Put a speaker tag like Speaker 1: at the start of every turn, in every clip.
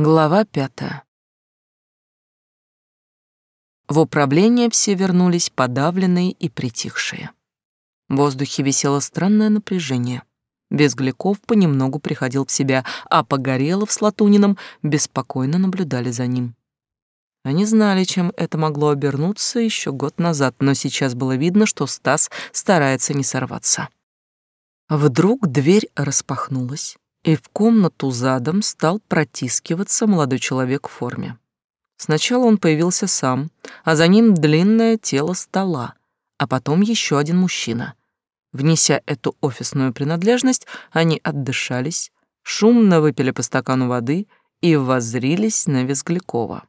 Speaker 1: Глава пятая. В управление все вернулись подавленные и притихшие. В воздухе висело странное напряжение. Безгляков понемногу приходил в себя, а Погорелов с Латуниным беспокойно наблюдали за ним. Они знали, чем это могло обернуться еще год назад, но сейчас было видно, что Стас старается не сорваться. Вдруг дверь распахнулась, и в комнату задом стал протискиваться молодой человек в форме. Сначала он появился сам, а за ним длинное тело стола, а потом еще один мужчина. Внеся эту офисную принадлежность, они отдышались, шумно выпили по стакану воды и воззрились на Визглякова.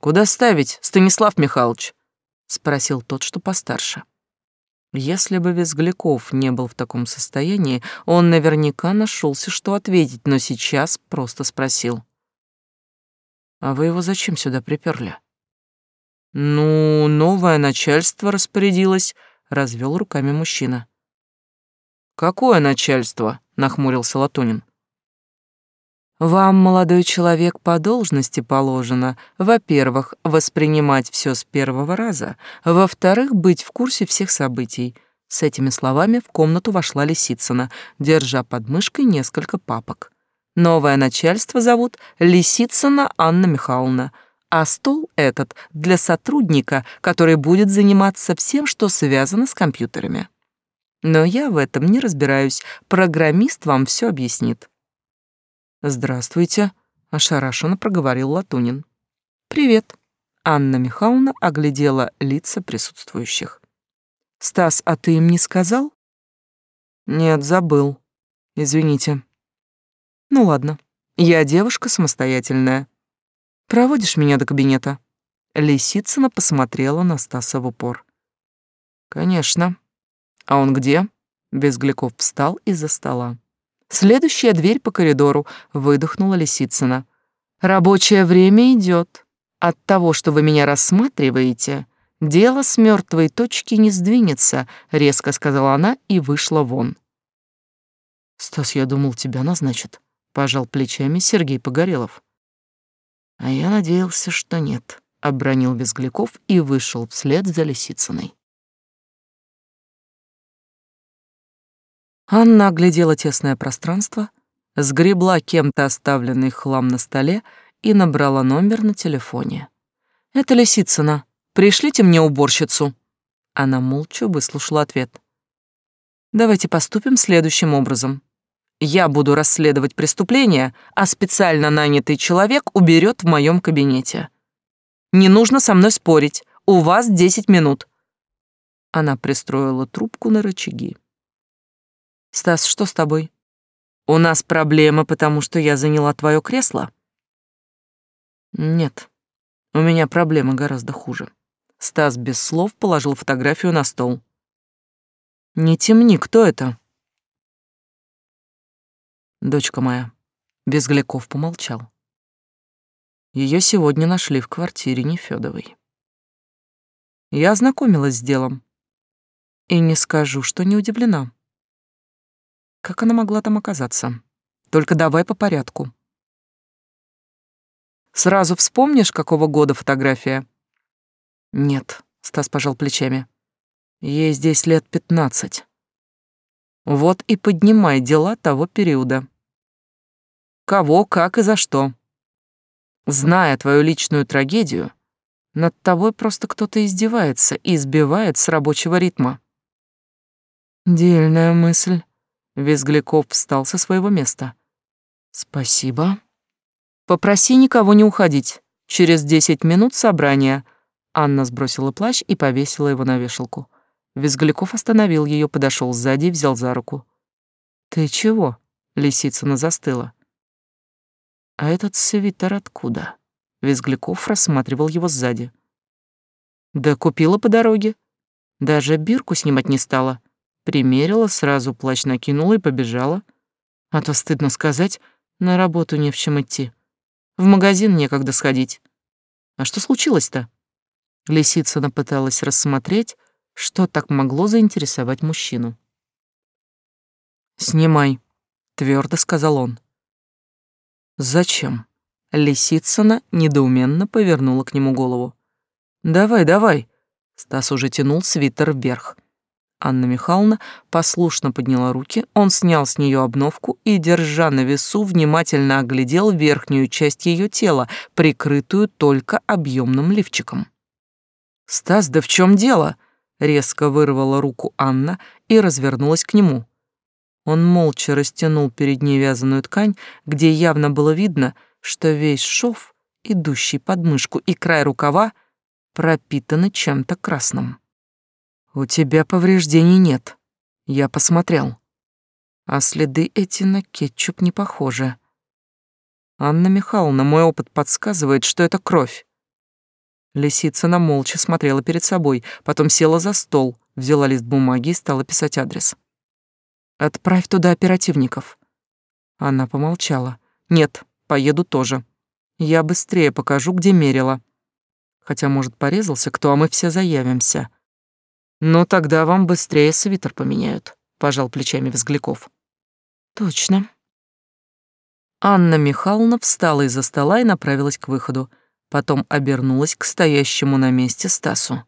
Speaker 1: «Куда ставить, Станислав Михайлович?» — спросил тот, что постарше. Если бы Визгляков не был в таком состоянии, он наверняка нашелся, что ответить, но сейчас просто спросил. «А вы его зачем сюда приперли?» «Ну, новое начальство распорядилось», — развел руками мужчина. «Какое начальство?» — нахмурился Латунин. Вам, молодой человек, по должности положено, во-первых, воспринимать все с первого раза, во-вторых, быть в курсе всех событий. С этими словами в комнату вошла Лисицына, держа под мышкой несколько папок. Новое начальство зовут Лисицына Анна Михайловна, а стол этот для сотрудника, который будет заниматься всем, что связано с компьютерами. Но я в этом не разбираюсь, программист вам все объяснит. «Здравствуйте», — ошарашенно проговорил Латунин. «Привет». Анна Михайловна оглядела лица присутствующих. «Стас, а ты им не сказал?» «Нет, забыл. Извините». «Ну ладно, я девушка самостоятельная. Проводишь меня до кабинета?» Лисицына посмотрела на Стаса в упор. «Конечно. А он где?» Безгляков встал из-за стола. Следующая дверь по коридору, выдохнула Лисицына. Рабочее время идет. От того, что вы меня рассматриваете, дело с мертвой точки не сдвинется, резко сказала она и вышла вон. Стас, я думал, тебя назначат, пожал плечами Сергей Погорелов. А я надеялся, что нет, обронил Безгляков и вышел вслед за Лисицыной. Анна оглядела тесное пространство, сгребла кем-то оставленный хлам на столе и набрала номер на телефоне. «Это Лисицына. Пришлите мне уборщицу». Она молча выслушала ответ. «Давайте поступим следующим образом. Я буду расследовать преступление, а специально нанятый человек уберет в моем кабинете. Не нужно со мной спорить. У вас десять минут». Она пристроила трубку на рычаги. Стас, что с тобой? У нас проблема, потому что я заняла твое кресло? Нет, у меня проблема гораздо хуже. Стас без слов положил фотографию на стол. Не темни, кто это? Дочка моя. Безгляков помолчал. Ее сегодня нашли в квартире Нефёдовой. Я ознакомилась с делом. И не скажу, что не удивлена. Как она могла там оказаться? Только давай по порядку. Сразу вспомнишь, какого года фотография? Нет, Стас пожал плечами. Ей здесь лет пятнадцать. Вот и поднимай дела того периода. Кого, как и за что. Зная твою личную трагедию, над тобой просто кто-то издевается и сбивает с рабочего ритма. Дельная мысль. Визгляков встал со своего места. «Спасибо. Попроси никого не уходить. Через десять минут собрание». Анна сбросила плащ и повесила его на вешалку. Визгляков остановил ее, подошел сзади и взял за руку. «Ты чего?» — Лисицына застыла. «А этот свитер откуда?» Визгляков рассматривал его сзади. «Да купила по дороге. Даже бирку снимать не стала. Примерила, сразу плащ накинула и побежала. А то, стыдно сказать, на работу не в чем идти. В магазин некогда сходить. А что случилось-то? Лисицына пыталась рассмотреть, что так могло заинтересовать мужчину. «Снимай», — твердо сказал он. «Зачем?» Лисицына недоуменно повернула к нему голову. «Давай, давай!» Стас уже тянул свитер вверх. Анна Михайловна послушно подняла руки, он снял с нее обновку и, держа на весу, внимательно оглядел верхнюю часть ее тела, прикрытую только объемным лифчиком. «Стас, да в чем дело?» — резко вырвала руку Анна и развернулась к нему. Он молча растянул перед ней вязаную ткань, где явно было видно, что весь шов, идущий под мышку, и край рукава пропитаны чем-то красным. «У тебя повреждений нет. Я посмотрел. А следы эти на кетчуп не похожи. Анна Михайловна, мой опыт подсказывает, что это кровь. Лисицына молча смотрела перед собой, потом села за стол, взяла лист бумаги и стала писать адрес. «Отправь туда оперативников». Она помолчала. «Нет, поеду тоже. Я быстрее покажу, где мерила. Хотя, может, порезался кто, а мы все заявимся. «Ну, тогда вам быстрее свитер поменяют», — пожал плечами Взгляков. «Точно». Анна Михайловна встала из-за стола и направилась к выходу. Потом обернулась к стоящему на месте Стасу.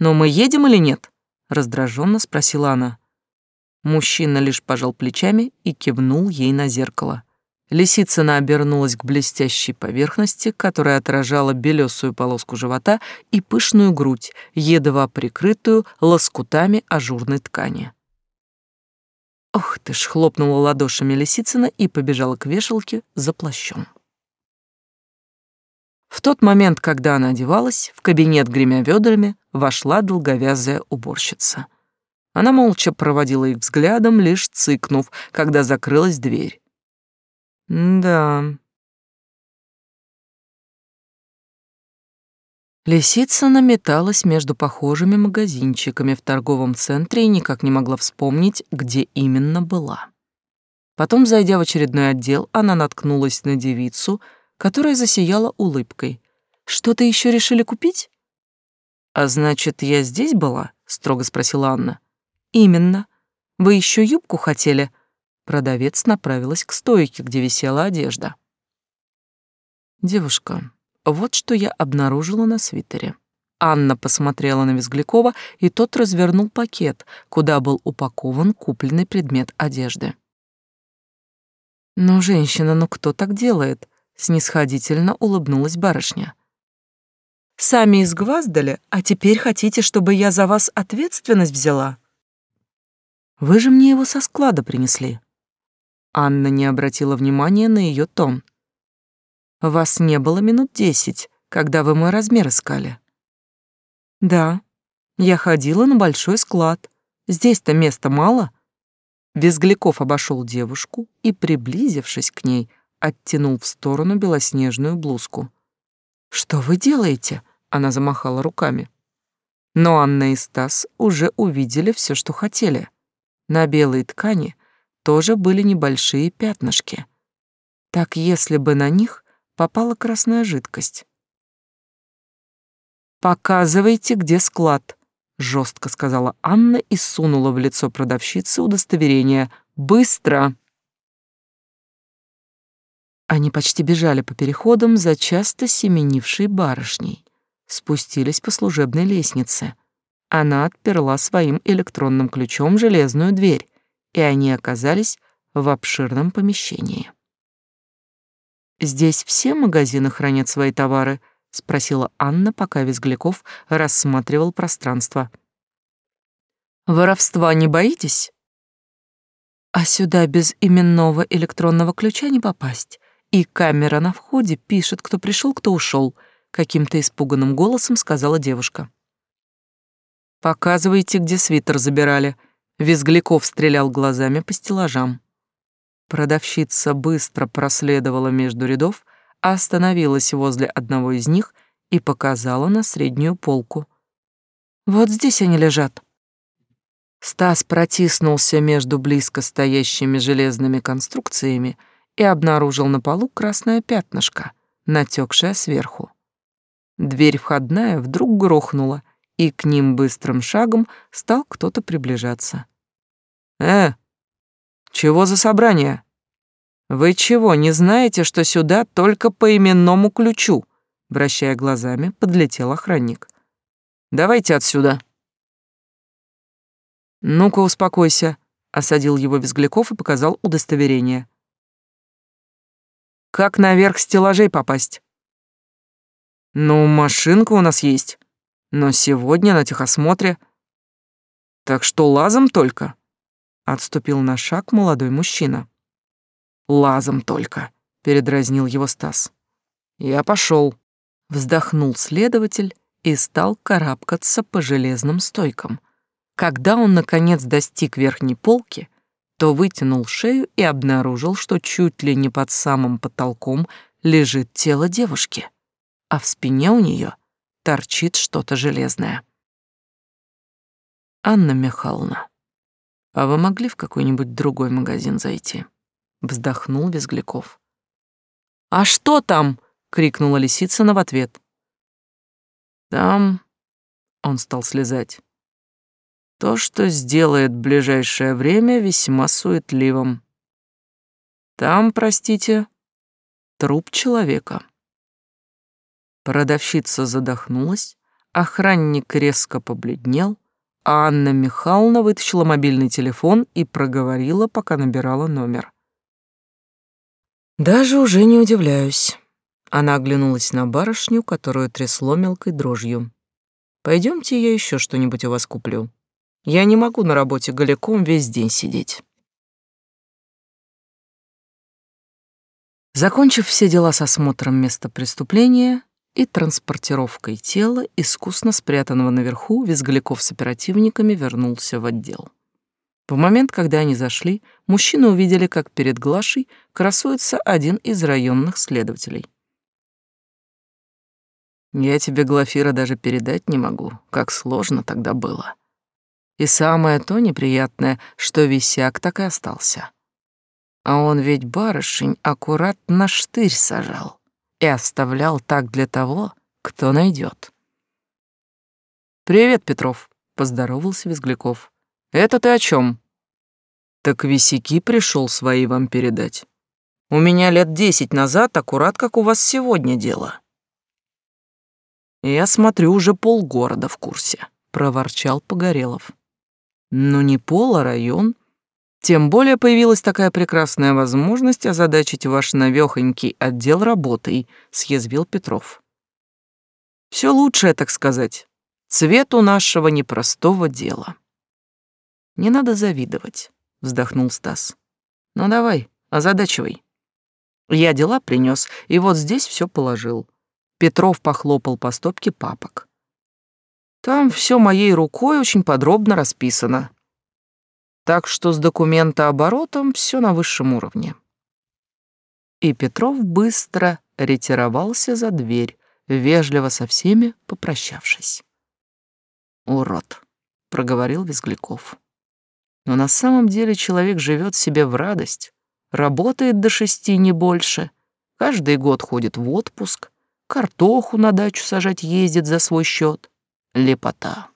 Speaker 1: «Но мы едем или нет?» — раздраженно спросила она. Мужчина лишь пожал плечами и кивнул ей на зеркало. Лисицына обернулась к блестящей поверхности, которая отражала белесую полоску живота и пышную грудь, едва прикрытую лоскутами ажурной ткани. «Ох ты ж!» — хлопнула ладошами Лисицына и побежала к вешалке за плащом. В тот момент, когда она одевалась, в кабинет, гремя ведрами, вошла долговязая уборщица. Она молча проводила их взглядом, лишь цыкнув, когда закрылась дверь. Да. Лисица наметалась между похожими магазинчиками в торговом центре и никак не могла вспомнить, где именно была. Потом, зайдя в очередной отдел, она наткнулась на девицу, которая засияла улыбкой. «Что-то еще решили купить?» «А значит, я здесь была?» — строго спросила Анна. «Именно. Вы еще юбку хотели?» Продавец направилась к стойке, где висела одежда. «Девушка, вот что я обнаружила на свитере». Анна посмотрела на Визглякова, и тот развернул пакет, куда был упакован купленный предмет одежды. «Ну, женщина, ну кто так делает?» — снисходительно улыбнулась барышня. «Сами изгваздали, а теперь хотите, чтобы я за вас ответственность взяла?» «Вы же мне его со склада принесли». Анна не обратила внимания на ее тон. «Вас не было минут десять, когда вы мой размер искали». «Да, я ходила на большой склад. Здесь-то места мало». Визгляков обошел девушку и, приблизившись к ней, оттянул в сторону белоснежную блузку. «Что вы делаете?» — она замахала руками. Но Анна и Стас уже увидели все, что хотели. На белой ткани тоже были небольшие пятнышки. Так если бы на них попала красная жидкость. «Показывайте, где склад», — жестко сказала Анна и сунула в лицо продавщицы удостоверение. «Быстро!» Они почти бежали по переходам за часто семенившей барышней. Спустились по служебной лестнице. Она отперла своим электронным ключом железную дверь и они оказались в обширном помещении. «Здесь все магазины хранят свои товары?» — спросила Анна, пока Визгляков рассматривал пространство. «Воровства не боитесь?» «А сюда без именного электронного ключа не попасть, и камера на входе пишет, кто пришел, кто ушел», — каким-то испуганным голосом сказала девушка. «Показывайте, где свитер забирали», Визгляков стрелял глазами по стеллажам. Продавщица быстро проследовала между рядов, остановилась возле одного из них и показала на среднюю полку. «Вот здесь они лежат». Стас протиснулся между близко стоящими железными конструкциями и обнаружил на полу красное пятнышко, натекшее сверху. Дверь входная вдруг грохнула, и к ним быстрым шагом стал кто-то приближаться. «Э, чего за собрание? «Вы чего, не знаете, что сюда только по именному ключу?» Вращая глазами, подлетел охранник. «Давайте отсюда». «Ну-ка, успокойся», — осадил его Визгляков и показал удостоверение. «Как наверх стеллажей попасть?» «Ну, машинка у нас есть, но сегодня на техосмотре. Так что лазом только?» Отступил на шаг молодой мужчина. «Лазом только», — передразнил его Стас. «Я пошел. Вздохнул следователь и стал карабкаться по железным стойкам. Когда он, наконец, достиг верхней полки, то вытянул шею и обнаружил, что чуть ли не под самым потолком лежит тело девушки, а в спине у нее торчит что-то железное. «Анна Михайловна, а вы могли в какой-нибудь другой магазин зайти?» Вздохнул Безгляков. «А что там?» — крикнула Лисицына в ответ. «Там...» — он стал слезать. «То, что сделает ближайшее время весьма суетливым. Там, простите, труп человека». Продавщица задохнулась, охранник резко побледнел, а Анна Михайловна вытащила мобильный телефон и проговорила, пока набирала номер. «Даже уже не удивляюсь». Она оглянулась на барышню, которую трясло мелкой дрожью. Пойдемте, я еще что-нибудь у вас куплю. Я не могу на работе голиком весь день сидеть». Закончив все дела с осмотром места преступления, и транспортировкой тела, искусно спрятанного наверху, Визгляков с оперативниками вернулся в отдел. В момент, когда они зашли, мужчины увидели, как перед Глашей красуется один из районных следователей. «Я тебе, Глафира, даже передать не могу, как сложно тогда было. И самое то неприятное, что висяк так и остался. А он ведь барышень аккуратно штырь сажал и оставлял так для того, кто найдет. «Привет, Петров», — поздоровался Визгляков. «Это ты о чем? «Так висяки пришел свои вам передать. У меня лет десять назад аккурат как у вас сегодня дело». «Я смотрю, уже полгорода в курсе», — проворчал Погорелов. «Ну не пол, а район. Тем более появилась такая прекрасная возможность озадачить ваш навёхонький отдел работой, съязвил Петров. Все лучшее, так сказать, цвету нашего непростого дела. Не надо завидовать, вздохнул Стас. Ну давай, озадачивай. Я дела принес и вот здесь все положил. Петров похлопал по стопке папок. Там все моей рукой очень подробно расписано. Так что с документооборотом все на высшем уровне. И Петров быстро ретировался за дверь, вежливо со всеми попрощавшись. «Урод», — проговорил Визгляков. «Но на самом деле человек живет себе в радость, работает до шести, не больше, каждый год ходит в отпуск, картоху на дачу сажать ездит за свой счет. Лепота».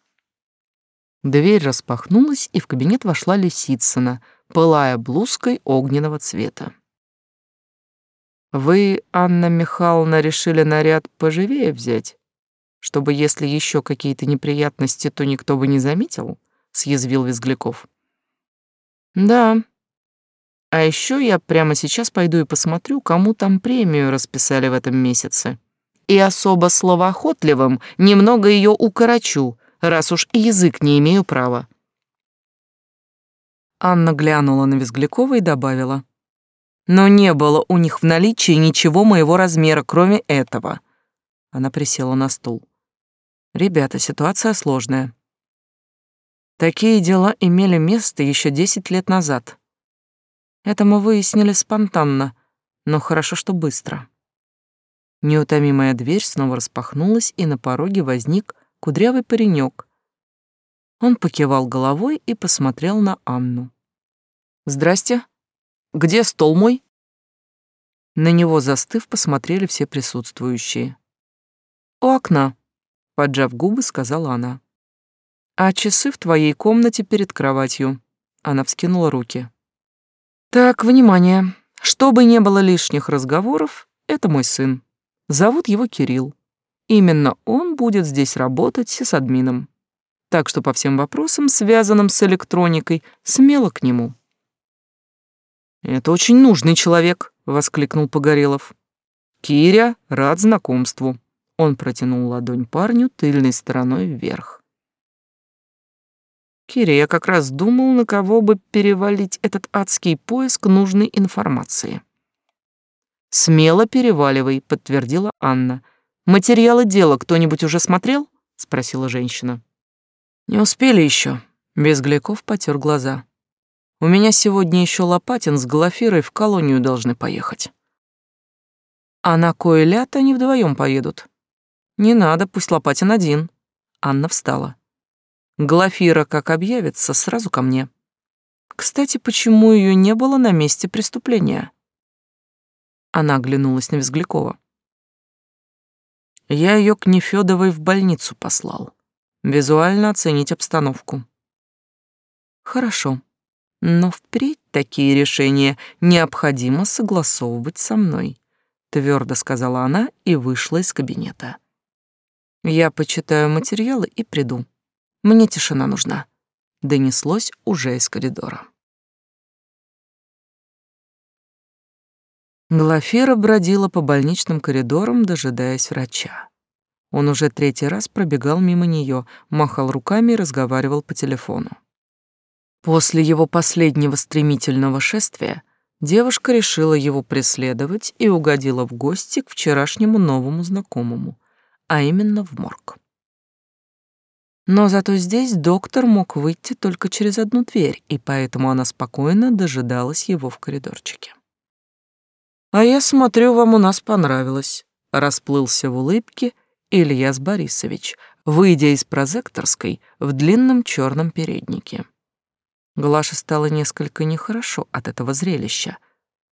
Speaker 1: Дверь распахнулась, и в кабинет вошла Лисицына, пылая блузкой огненного цвета. «Вы, Анна Михайловна, решили наряд поживее взять, чтобы, если еще какие-то неприятности, то никто бы не заметил?» — съязвил Визгляков. «Да. А еще я прямо сейчас пойду и посмотрю, кому там премию расписали в этом месяце. И особо словоохотливым немного ее укорочу, раз уж язык не имею права. Анна глянула на Визглякова и добавила. Но не было у них в наличии ничего моего размера, кроме этого. Она присела на стул. Ребята, ситуация сложная. Такие дела имели место еще десять лет назад. Это мы выяснили спонтанно, но хорошо, что быстро. Неутомимая дверь снова распахнулась, и на пороге возник кудрявый паренек. Он покивал головой и посмотрел на Анну. «Здрасте. Где стол мой?» На него застыв, посмотрели все присутствующие. «У окна», — поджав губы, сказала она. «А часы в твоей комнате перед кроватью». Она вскинула руки. «Так, внимание. Чтобы не было лишних разговоров, это мой сын. Зовут его Кирилл. Именно он будет здесь работать с админом. Так что по всем вопросам, связанным с электроникой, смело к нему. «Это очень нужный человек», — воскликнул Погорелов. «Киря, рад знакомству». Он протянул ладонь парню тыльной стороной вверх. Киря, я как раз думал, на кого бы перевалить этот адский поиск нужной информации. «Смело переваливай», — подтвердила Анна. «Материалы дела кто-нибудь уже смотрел?» — спросила женщина. «Не успели еще. Безгляков потер глаза. «У меня сегодня еще Лопатин с Глафирой в колонию должны поехать». «А на кое лят они вдвоем поедут?» «Не надо, пусть Лопатин один». Анна встала. Глафира, как объявится, сразу ко мне. Кстати, почему ее не было на месте преступления? Она оглянулась на Визглякова. Я ее к Нефёдовой в больницу послал. Визуально оценить обстановку. Хорошо. Но впредь такие решения необходимо согласовывать со мной, твердо сказала она и вышла из кабинета. Я почитаю материалы и приду. Мне тишина нужна», — донеслось уже из коридора. Глафира бродила по больничным коридорам, дожидаясь врача. Он уже третий раз пробегал мимо нее, махал руками и разговаривал по телефону. После его последнего стремительного шествия девушка решила его преследовать и угодила в гости к вчерашнему новому знакомому, а именно в морг. Но зато здесь доктор мог выйти только через одну дверь, и поэтому она спокойно дожидалась его в коридорчике. «А я смотрю, вам у нас понравилось», — расплылся в улыбке Ильяс Борисович, выйдя из прозекторской в длинном черном переднике. Глаше стало несколько нехорошо от этого зрелища.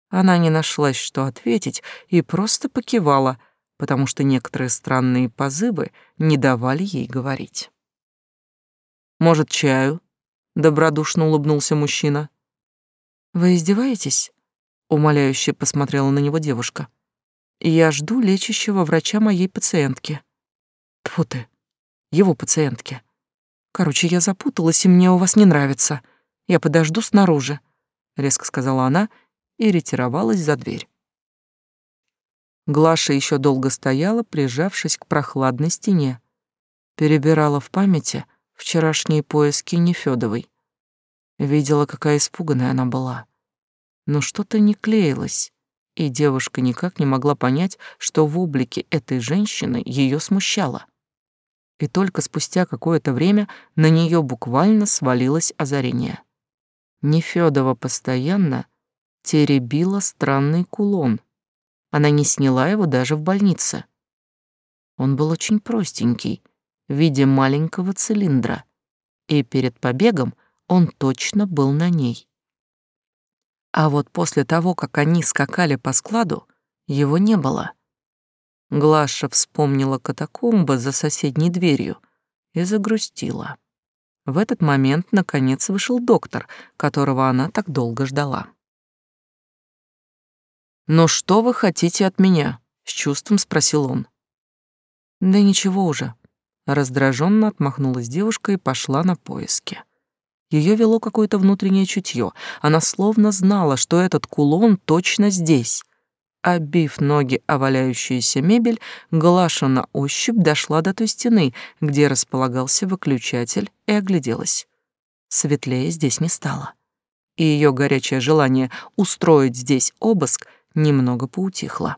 Speaker 1: Она не нашлась, что ответить, и просто покивала, потому что некоторые странные позывы не давали ей говорить. Может, чаю?» — добродушно улыбнулся мужчина. «Вы издеваетесь?» — умоляюще посмотрела на него девушка. «Я жду лечащего врача моей пациентки». Тьфу ты, его пациентки. Короче, я запуталась, и мне у вас не нравится. Я подожду снаружи», — резко сказала она и ретировалась за дверь. Глаша еще долго стояла, прижавшись к прохладной стене. Перебирала в памяти — вчерашние поиски Нефёдовой. Видела, какая испуганная она была. Но что-то не клеилось, и девушка никак не могла понять, что в облике этой женщины ее смущало. И только спустя какое-то время на нее буквально свалилось озарение. Нефёдова постоянно теребила странный кулон. Она не сняла его даже в больнице. Он был очень простенький, в виде маленького цилиндра, и перед побегом он точно был на ней. А вот после того, как они скакали по складу, его не было. Глаша вспомнила катакомбы за соседней дверью и загрустила. В этот момент, наконец, вышел доктор, которого она так долго ждала. «Ну что вы хотите от меня?» — с чувством спросил он. «Да ничего уже. Раздраженно отмахнулась девушка и пошла на поиски. Ее вело какое-то внутреннее чутье. Она словно знала, что этот кулон точно здесь. Обив ноги о мебель, Глаша на ощупь дошла до той стены, где располагался выключатель, и огляделась. Светлее здесь не стало. И ее горячее желание устроить здесь обыск немного поутихло.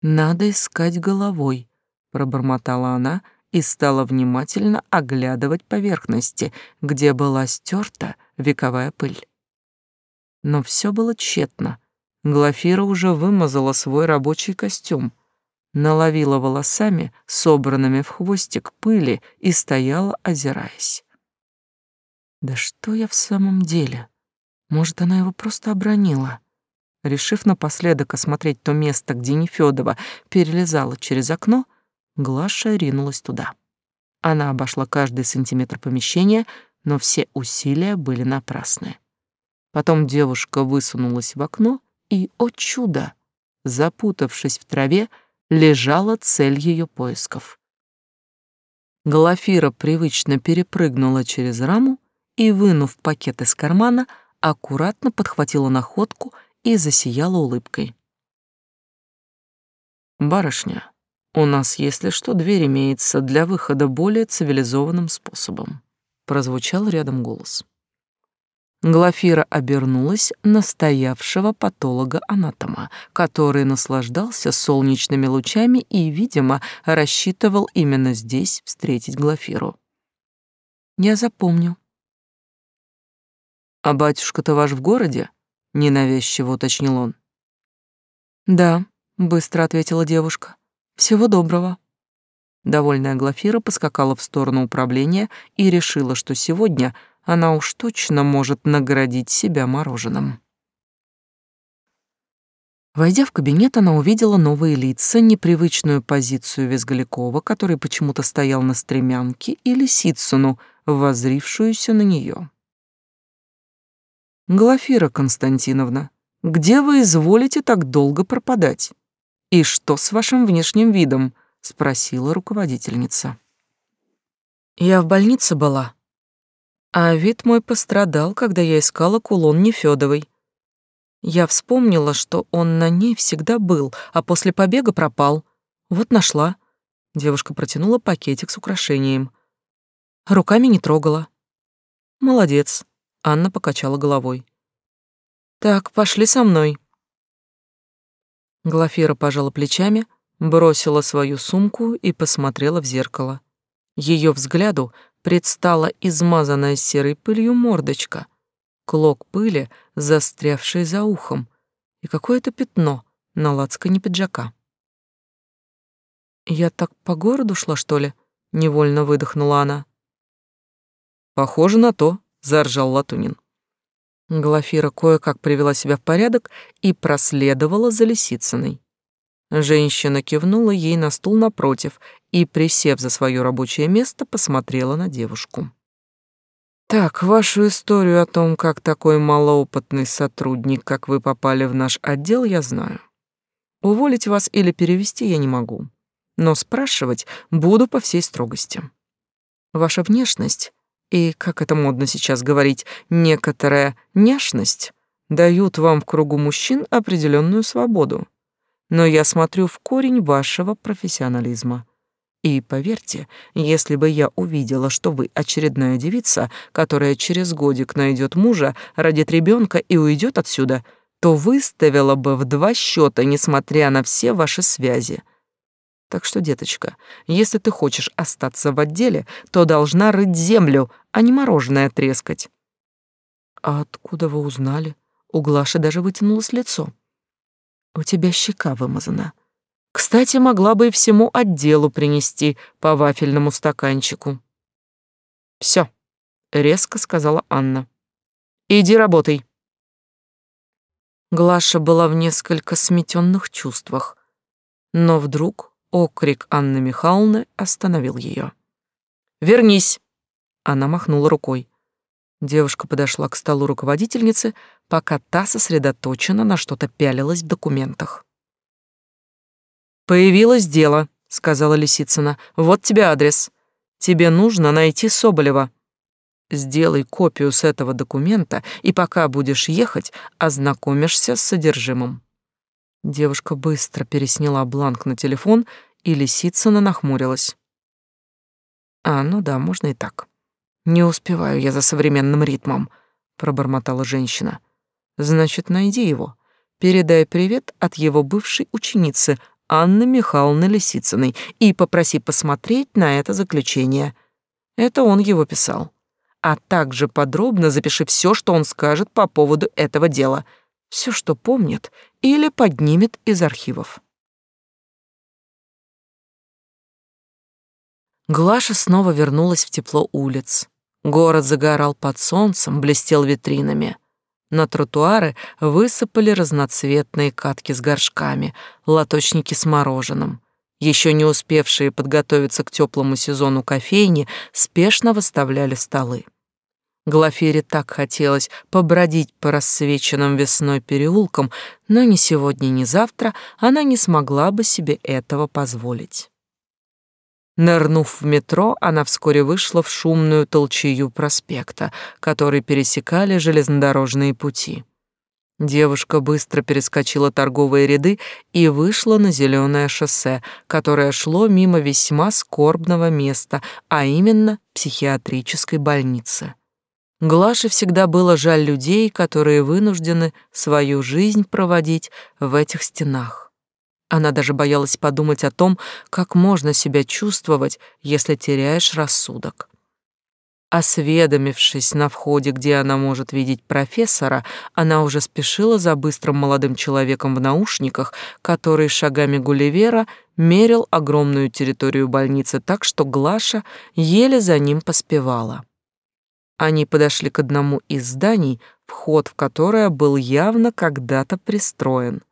Speaker 1: «Надо искать головой», пробормотала она и стала внимательно оглядывать поверхности, где была стерта вековая пыль. Но все было тщетно. Глафира уже вымазала свой рабочий костюм, наловила волосами, собранными в хвостик пыли, и стояла, озираясь. Да что я в самом деле? Может, она его просто обронила? Решив напоследок осмотреть то место, где Нефёдова перелезала через окно, Глаша ринулась туда. Она обошла каждый сантиметр помещения, но все усилия были напрасны. Потом девушка высунулась в окно и, о чудо, запутавшись в траве, лежала цель ее поисков. Глафира привычно перепрыгнула через раму и, вынув пакет из кармана, аккуратно подхватила находку и засияла улыбкой. «Барышня, у нас, если что, дверь имеется для выхода более цивилизованным способом», — прозвучал рядом голос. Глафира обернулась на стоявшего патолога-анатома, который наслаждался солнечными лучами и, видимо, рассчитывал именно здесь встретить Глафиру. «Я запомню». «А батюшка-то ваш в городе?» — ненавязчиво уточнил он. «Да», — быстро ответила девушка. «Всего доброго». Довольная Глафира поскакала в сторону управления и решила, что сегодня — она уж точно может наградить себя мороженым. Войдя в кабинет, она увидела новые лица, непривычную позицию Визгалякова, который почему-то стоял на стремянке, и Лисицыну, воззрившуюся на нее. «Глафира Константиновна, где вы изволите так долго пропадать? И что с вашим внешним видом?» — спросила руководительница. «Я в больнице была», а вид мой пострадал, когда я искала кулон Нефёдовой. Я вспомнила, что он на ней всегда был, а после побега пропал. Вот нашла. Девушка протянула пакетик с украшением. Руками не трогала. Молодец. Анна покачала головой. Так, пошли со мной. Глафира пожала плечами, бросила свою сумку и посмотрела в зеркало. Ее взгляду предстала измазанная серой пылью мордочка, клок пыли, застрявший за ухом, и какое-то пятно на лацкане пиджака. «Я так по городу шла, что ли?» — невольно выдохнула она. «Похоже на то», — заржал Латунин. Глафира кое-как привела себя в порядок и проследовала за Лисицыной. Женщина кивнула ей на стул напротив и, присев за свое рабочее место, посмотрела на девушку. «Так, вашу историю о том, как такой малоопытный сотрудник, как вы попали в наш отдел, я знаю. Уволить вас или перевести я не могу, но спрашивать буду по всей строгости. Ваша внешность и, как это модно сейчас говорить, некоторая няшность дают вам в кругу мужчин определенную свободу но я смотрю в корень вашего профессионализма. И поверьте, если бы я увидела, что вы очередная девица, которая через годик найдет мужа, родит ребенка и уйдет отсюда, то выставила бы в два счета, несмотря на все ваши связи. Так что, деточка, если ты хочешь остаться в отделе, то должна рыть землю, а не мороженое трескать. А откуда вы узнали? У Глаши даже вытянулось лицо. У тебя щека вымазана. Кстати, могла бы и всему отделу принести по вафельному стаканчику. Все, резко сказала Анна. Иди работай. Глаша была в несколько сметенных чувствах, но вдруг окрик Анны Михайловны остановил ее. «Вернись!» Она махнула рукой. Девушка подошла к столу руководительницы, пока та сосредоточенно на что-то пялилась в документах. «Появилось дело», — сказала Лисицына. «Вот тебе адрес. Тебе нужно найти Соболева. Сделай копию с этого документа, и пока будешь ехать, ознакомишься с содержимым». Девушка быстро пересняла бланк на телефон, и Лисицына нахмурилась. «А, ну да, можно и так». Не успеваю я за современным ритмом, пробормотала женщина. Значит, найди его. Передай привет от его бывшей ученицы Анны Михайловны Лисицыной и попроси посмотреть на это заключение. Это он его писал. А также подробно запиши все, что он скажет по поводу этого дела. Все, что помнит или поднимет из архивов. Глаша снова вернулась в тепло улиц. Город загорал под солнцем, блестел витринами. На тротуары высыпали разноцветные катки с горшками, лоточники с мороженым. Еще не успевшие подготовиться к теплому сезону кофейни спешно выставляли столы. Глафире так хотелось побродить по рассвеченным весной переулкам, но ни сегодня, ни завтра она не смогла бы себе этого позволить. Нырнув в метро, она вскоре вышла в шумную толчею проспекта, который пересекали железнодорожные пути. Девушка быстро перескочила торговые ряды и вышла на зеленое шоссе, которое шло мимо весьма скорбного места, а именно психиатрической больницы. Глаше всегда было жаль людей, которые вынуждены свою жизнь проводить в этих стенах. Она даже боялась подумать о том, как можно себя чувствовать, если теряешь рассудок. Осведомившись на входе, где она может видеть профессора, она уже спешила за быстрым молодым человеком в наушниках, который шагами Гулливера мерил огромную территорию больницы так, что Глаша еле за ним поспевала. Они подошли к одному из зданий, вход в которое был явно когда-то пристроен.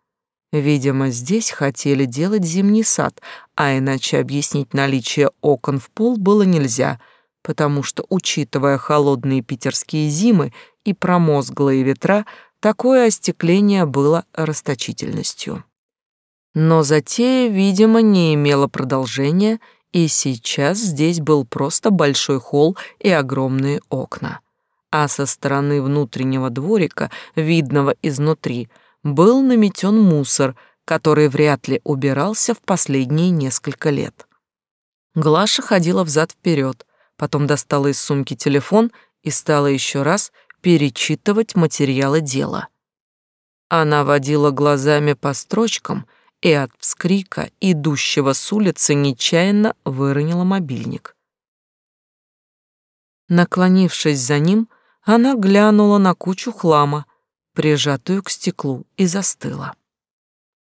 Speaker 1: Видимо, здесь хотели делать зимний сад, а иначе объяснить наличие окон в пол было нельзя, потому что, учитывая холодные питерские зимы и промозглые ветра, такое остекление было расточительностью. Но затея, видимо, не имела продолжения, и сейчас здесь был просто большой холл и огромные окна. А со стороны внутреннего дворика, видного изнутри, был наметен мусор, который вряд ли убирался в последние несколько лет. Глаша ходила взад-вперед, потом достала из сумки телефон и стала еще раз перечитывать материалы дела. Она водила глазами по строчкам — и от вскрика, идущего с улицы, нечаянно выронила мобильник. Наклонившись за ним, она глянула на кучу хлама, прижатую к стеклу, и застыла.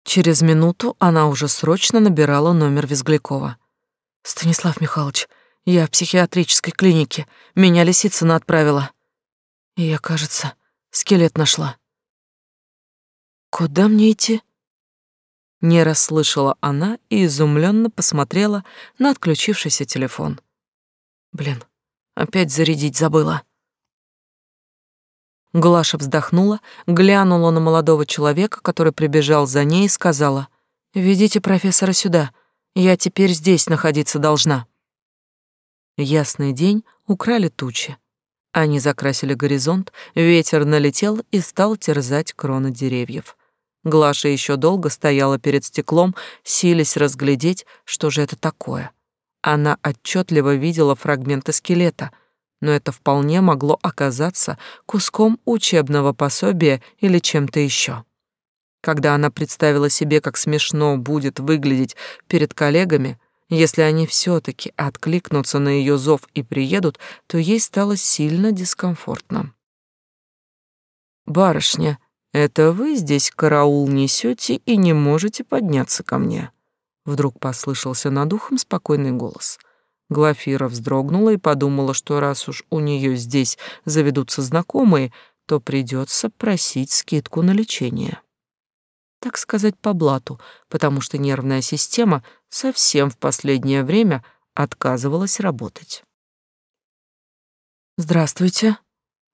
Speaker 1: Через минуту она уже срочно набирала номер Визглякова. «Станислав Михайлович, я в психиатрической клинике. Меня Лисицына отправила. И я, кажется, скелет нашла». «Куда мне идти?» Не расслышала она и изумленно посмотрела на отключившийся телефон. Блин, опять зарядить забыла. Глаша вздохнула, глянула на молодого человека, который прибежал за ней, и сказала, «Ведите профессора сюда, я теперь здесь находиться должна». Ясный день украли тучи. Они закрасили горизонт, ветер налетел и стал терзать кроны деревьев. Глаша еще долго стояла перед стеклом, силясь разглядеть, что же это такое. Она отчетливо видела фрагменты скелета, но это вполне могло оказаться куском учебного пособия или чем-то еще. Когда она представила себе, как смешно будет выглядеть перед коллегами, если они все таки откликнутся на ее зов и приедут, то ей стало сильно дискомфортно. «Барышня, это вы здесь караул несете и не можете подняться ко мне. Вдруг послышался над ухом спокойный голос. Глафира вздрогнула и подумала, что раз уж у нее здесь заведутся знакомые, то придется просить скидку на лечение. Так сказать, по блату, потому что нервная система совсем в последнее время отказывалась работать. «Здравствуйте»,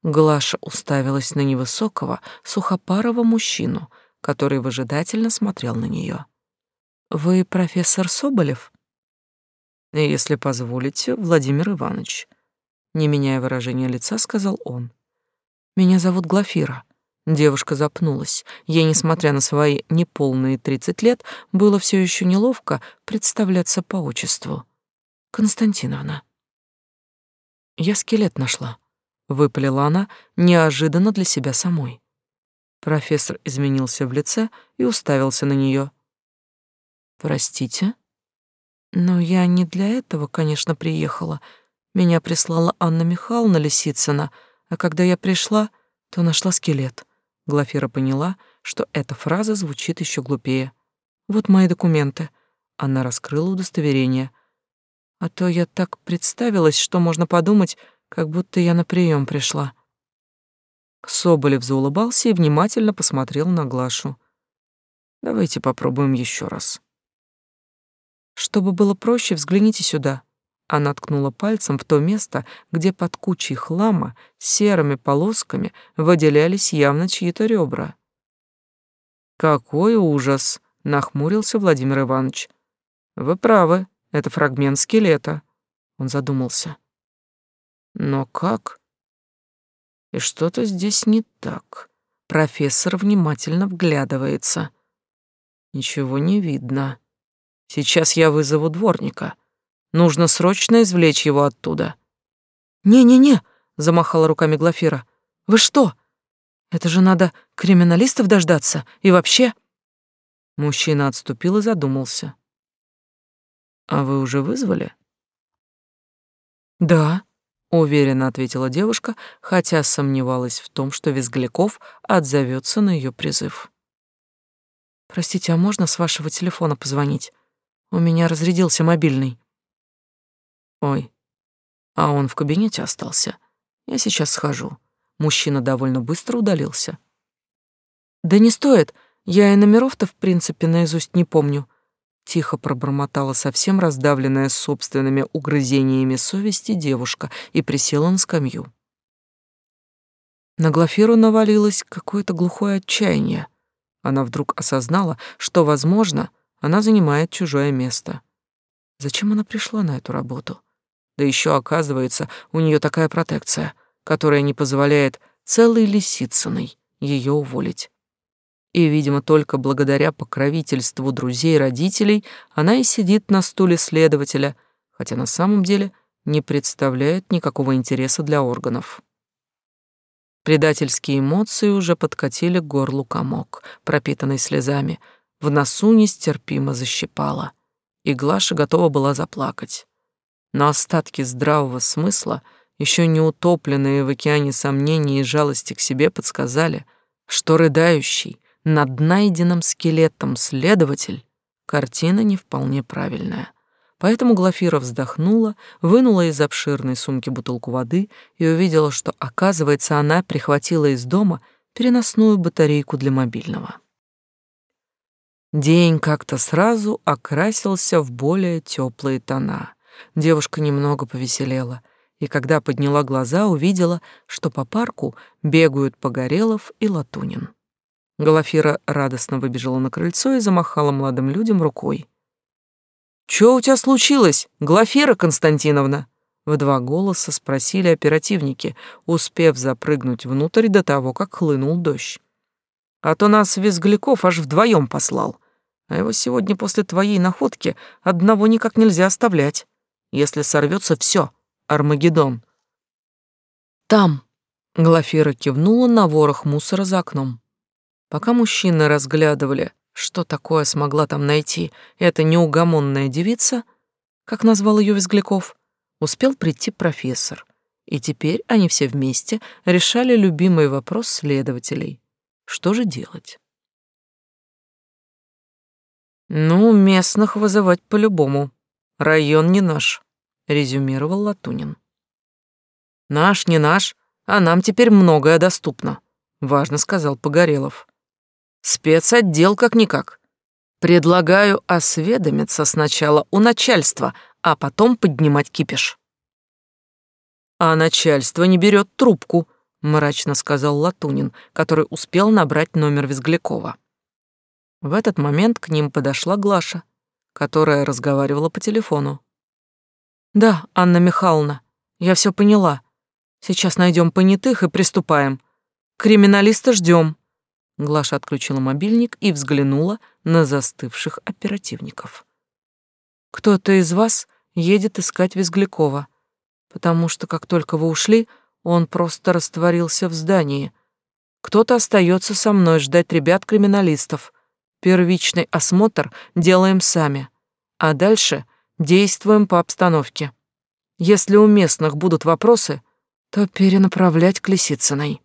Speaker 1: Глаша уставилась на невысокого, сухопарого мужчину, который выжидательно смотрел на нее. «Вы профессор Соболев?» «Если позволите, Владимир Иванович», — не меняя выражения лица, сказал он. «Меня зовут Глафира». Девушка запнулась. Ей, несмотря на свои неполные тридцать лет, было все еще неловко представляться по отчеству. «Константиновна». «Я скелет нашла», выпалила она неожиданно для себя самой. Профессор изменился в лице и уставился на нее. Простите? Но я не для этого, конечно, приехала. Меня прислала Анна Михайловна Лисицына, а когда я пришла, то нашла скелет. Глафира поняла, что эта фраза звучит еще глупее. Вот мои документы. Она раскрыла удостоверение. А то я так представилась, что можно подумать, как будто я на прием пришла. Соболев заулыбался и внимательно посмотрел на Глашу. Давайте попробуем еще раз. Чтобы было проще, взгляните сюда. Она ткнула пальцем в то место, где под кучей хлама серыми полосками выделялись явно чьи-то ребра. «Какой ужас!» — нахмурился Владимир Иванович. «Вы правы, это фрагмент скелета». Он задумался. «Но как?» «И что-то здесь не так». Профессор внимательно вглядывается. «Ничего не видно. Сейчас я вызову дворника». Нужно срочно извлечь его оттуда. «Не-не-не», — замахала руками Глафира. «Вы что? Это же надо криминалистов дождаться. И вообще...» Мужчина отступил и задумался. «А вы уже вызвали?» «Да», — уверенно ответила девушка, хотя сомневалась в том, что Визгляков отзовется на ее призыв. «Простите, а можно с вашего телефона позвонить? У меня разрядился мобильный». Ой, а он в кабинете остался. Я сейчас схожу. Мужчина довольно быстро удалился. Да не стоит, я и номеров-то в принципе наизусть не помню. Тихо пробормотала совсем раздавленная собственными угрызениями совести девушка и присела на скамью. На Глафиру навалилось какое-то глухое отчаяние. Она вдруг осознала, что, возможно, она занимает чужое место. Зачем она пришла на эту работу? Да еще, оказывается, у нее такая протекция, которая не позволяет целой лисицыной ее уволить. И, видимо, только благодаря покровительству друзей и родителей она и сидит на стуле следователя, хотя на самом деле не представляет никакого интереса для органов. Предательские эмоции уже подкатили к горлу комок, пропитанный слезами. В носу нестерпимо защипало. И Глаша готова была заплакать но остатки здравого смысла, еще не утопленные в океане сомнений и жалости к себе, подсказали, что рыдающий над найденным скелетом следователь — картина не вполне правильная. Поэтому Глафира вздохнула, вынула из обширной сумки бутылку воды и увидела, что, оказывается, она прихватила из дома переносную батарейку для мобильного. День как-то сразу окрасился в более теплые тона. Девушка немного повеселела, и когда подняла глаза, увидела, что по парку бегают Погорелов и Латунин. Глафира радостно выбежала на крыльцо и замахала молодым людям рукой. «Чё у тебя случилось, Глафира Константиновна?» В два голоса спросили оперативники, успев запрыгнуть внутрь до того, как хлынул дождь. «А то нас Визгляков аж вдвоем послал, а его сегодня после твоей находки одного никак нельзя оставлять». Если сорвется, все, Армагеддон. Там. Глафира кивнула на ворох мусора за окном. Пока мужчины разглядывали, что такое смогла там найти эта неугомонная девица, как назвал ее Визгляков, успел прийти профессор, и теперь они все вместе решали любимый вопрос следователей. Что же делать? Ну, местных вызывать по-любому, Район не наш, резюмировал Латунин. Наш, не наш, а нам теперь многое доступно, важно сказал Погорелов. Спецотдел как-никак. Предлагаю осведомиться сначала у начальства, а потом поднимать кипиш. А начальство не берет трубку, мрачно сказал Латунин, который успел набрать номер Визглякова. В этот момент к ним подошла Глаша которая разговаривала по телефону. «Да, Анна Михайловна, я все поняла. Сейчас найдем понятых и приступаем. Криминалиста ждем. Глаша отключила мобильник и взглянула на застывших оперативников. «Кто-то из вас едет искать Визглякова, потому что как только вы ушли, он просто растворился в здании. Кто-то остается со мной ждать ребят-криминалистов. Первичный осмотр делаем сами, а дальше действуем по обстановке. Если у местных будут вопросы, то перенаправлять к Лисицыной.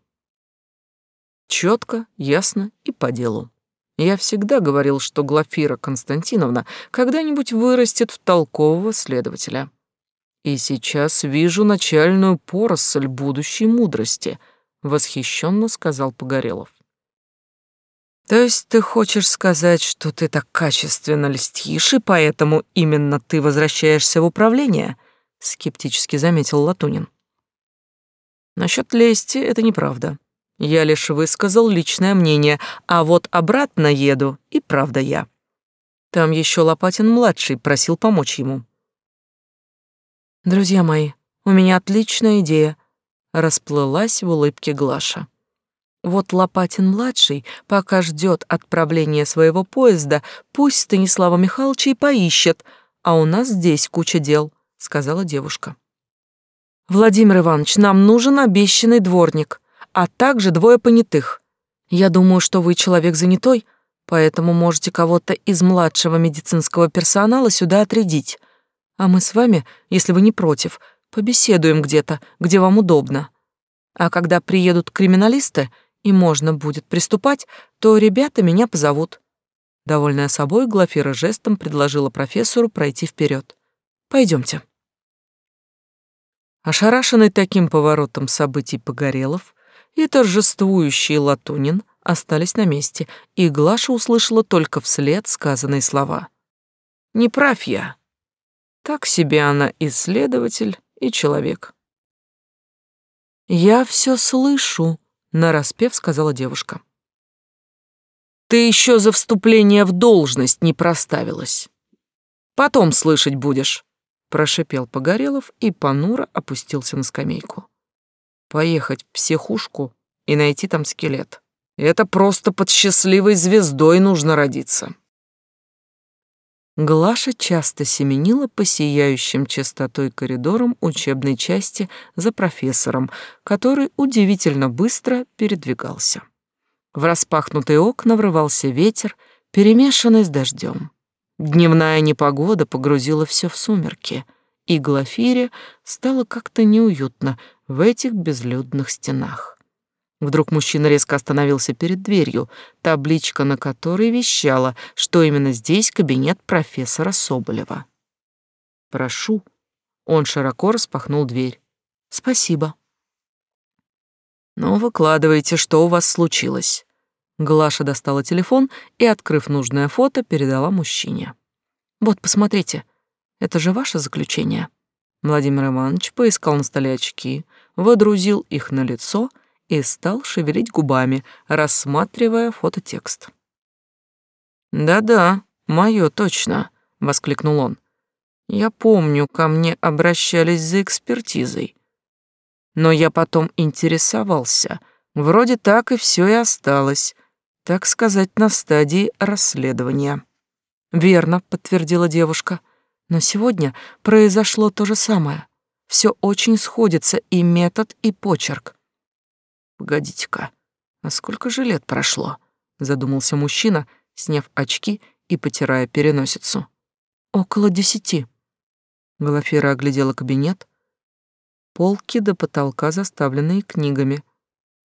Speaker 1: Четко, ясно и по делу. Я всегда говорил, что Глафира Константиновна когда-нибудь вырастет в толкового следователя. И сейчас вижу начальную поросль будущей мудрости, восхищенно сказал Погорелов. То есть ты хочешь сказать, что ты так качественно льстишь, и поэтому именно ты возвращаешься в управление? скептически заметил Латунин. Насчет лести это неправда. Я лишь высказал личное мнение, а вот обратно еду, и правда я. Там еще Лопатин-младший просил помочь ему. Друзья мои, у меня отличная идея, расплылась в улыбке Глаша. Вот Лопатин-младший, пока ждет отправления своего поезда, пусть Станислава Михайловича и поищет, а у нас здесь куча дел, сказала девушка. Владимир Иванович, нам нужен обещанный дворник, а также двое понятых. Я думаю, что вы человек занятой, поэтому можете кого-то из младшего медицинского персонала сюда отрядить. А мы с вами, если вы не против, побеседуем где-то, где вам удобно. А когда приедут криминалисты и можно будет приступать, то ребята меня позовут. Довольная собой, Глафира жестом предложила профессору пройти вперед. Пойдемте. Ошарашенный таким поворотом событий Погорелов и торжествующий Латунин остались на месте, и Глаша услышала только вслед сказанные слова. «Не прав я. Так себе она исследователь и человек». «Я все слышу», — нараспев сказала девушка. «Ты еще за вступление в должность не проставилась. Потом слышать будешь» прошипел Погорелов и понуро опустился на скамейку. Поехать в психушку и найти там скелет. Это просто под счастливой звездой нужно родиться. Глаша часто семенила по сияющим чистотой коридорам учебной части за профессором, который удивительно быстро передвигался. В распахнутые окна врывался ветер, перемешанный с дождем. Дневная непогода погрузила все в сумерки, и Глафире стало как-то неуютно в этих безлюдных стенах. Вдруг мужчина резко остановился перед дверью, табличка на которой вещала, что именно здесь кабинет профессора Соболева. «Прошу». Он широко распахнул дверь. «Спасибо». «Ну, выкладывайте, что у вас случилось». Глаша достала телефон и, открыв нужное фото, передала мужчине. «Вот, посмотрите, это же ваше заключение?» Владимир Иванович поискал на столе очки, водрузил их на лицо и стал шевелить губами, рассматривая фототекст. «Да-да, мое точно», — воскликнул он. «Я помню, ко мне обращались за экспертизой. Но я потом интересовался. Вроде так и все и осталось так сказать, на стадии расследования. Верно, подтвердила девушка. Но сегодня произошло то же самое. Все очень сходится, и метод, и почерк. Погодите-ка, а сколько же лет прошло? Задумался мужчина, сняв очки и потирая переносицу. Около десяти. Глафира оглядела кабинет. Полки до потолка заставленные книгами.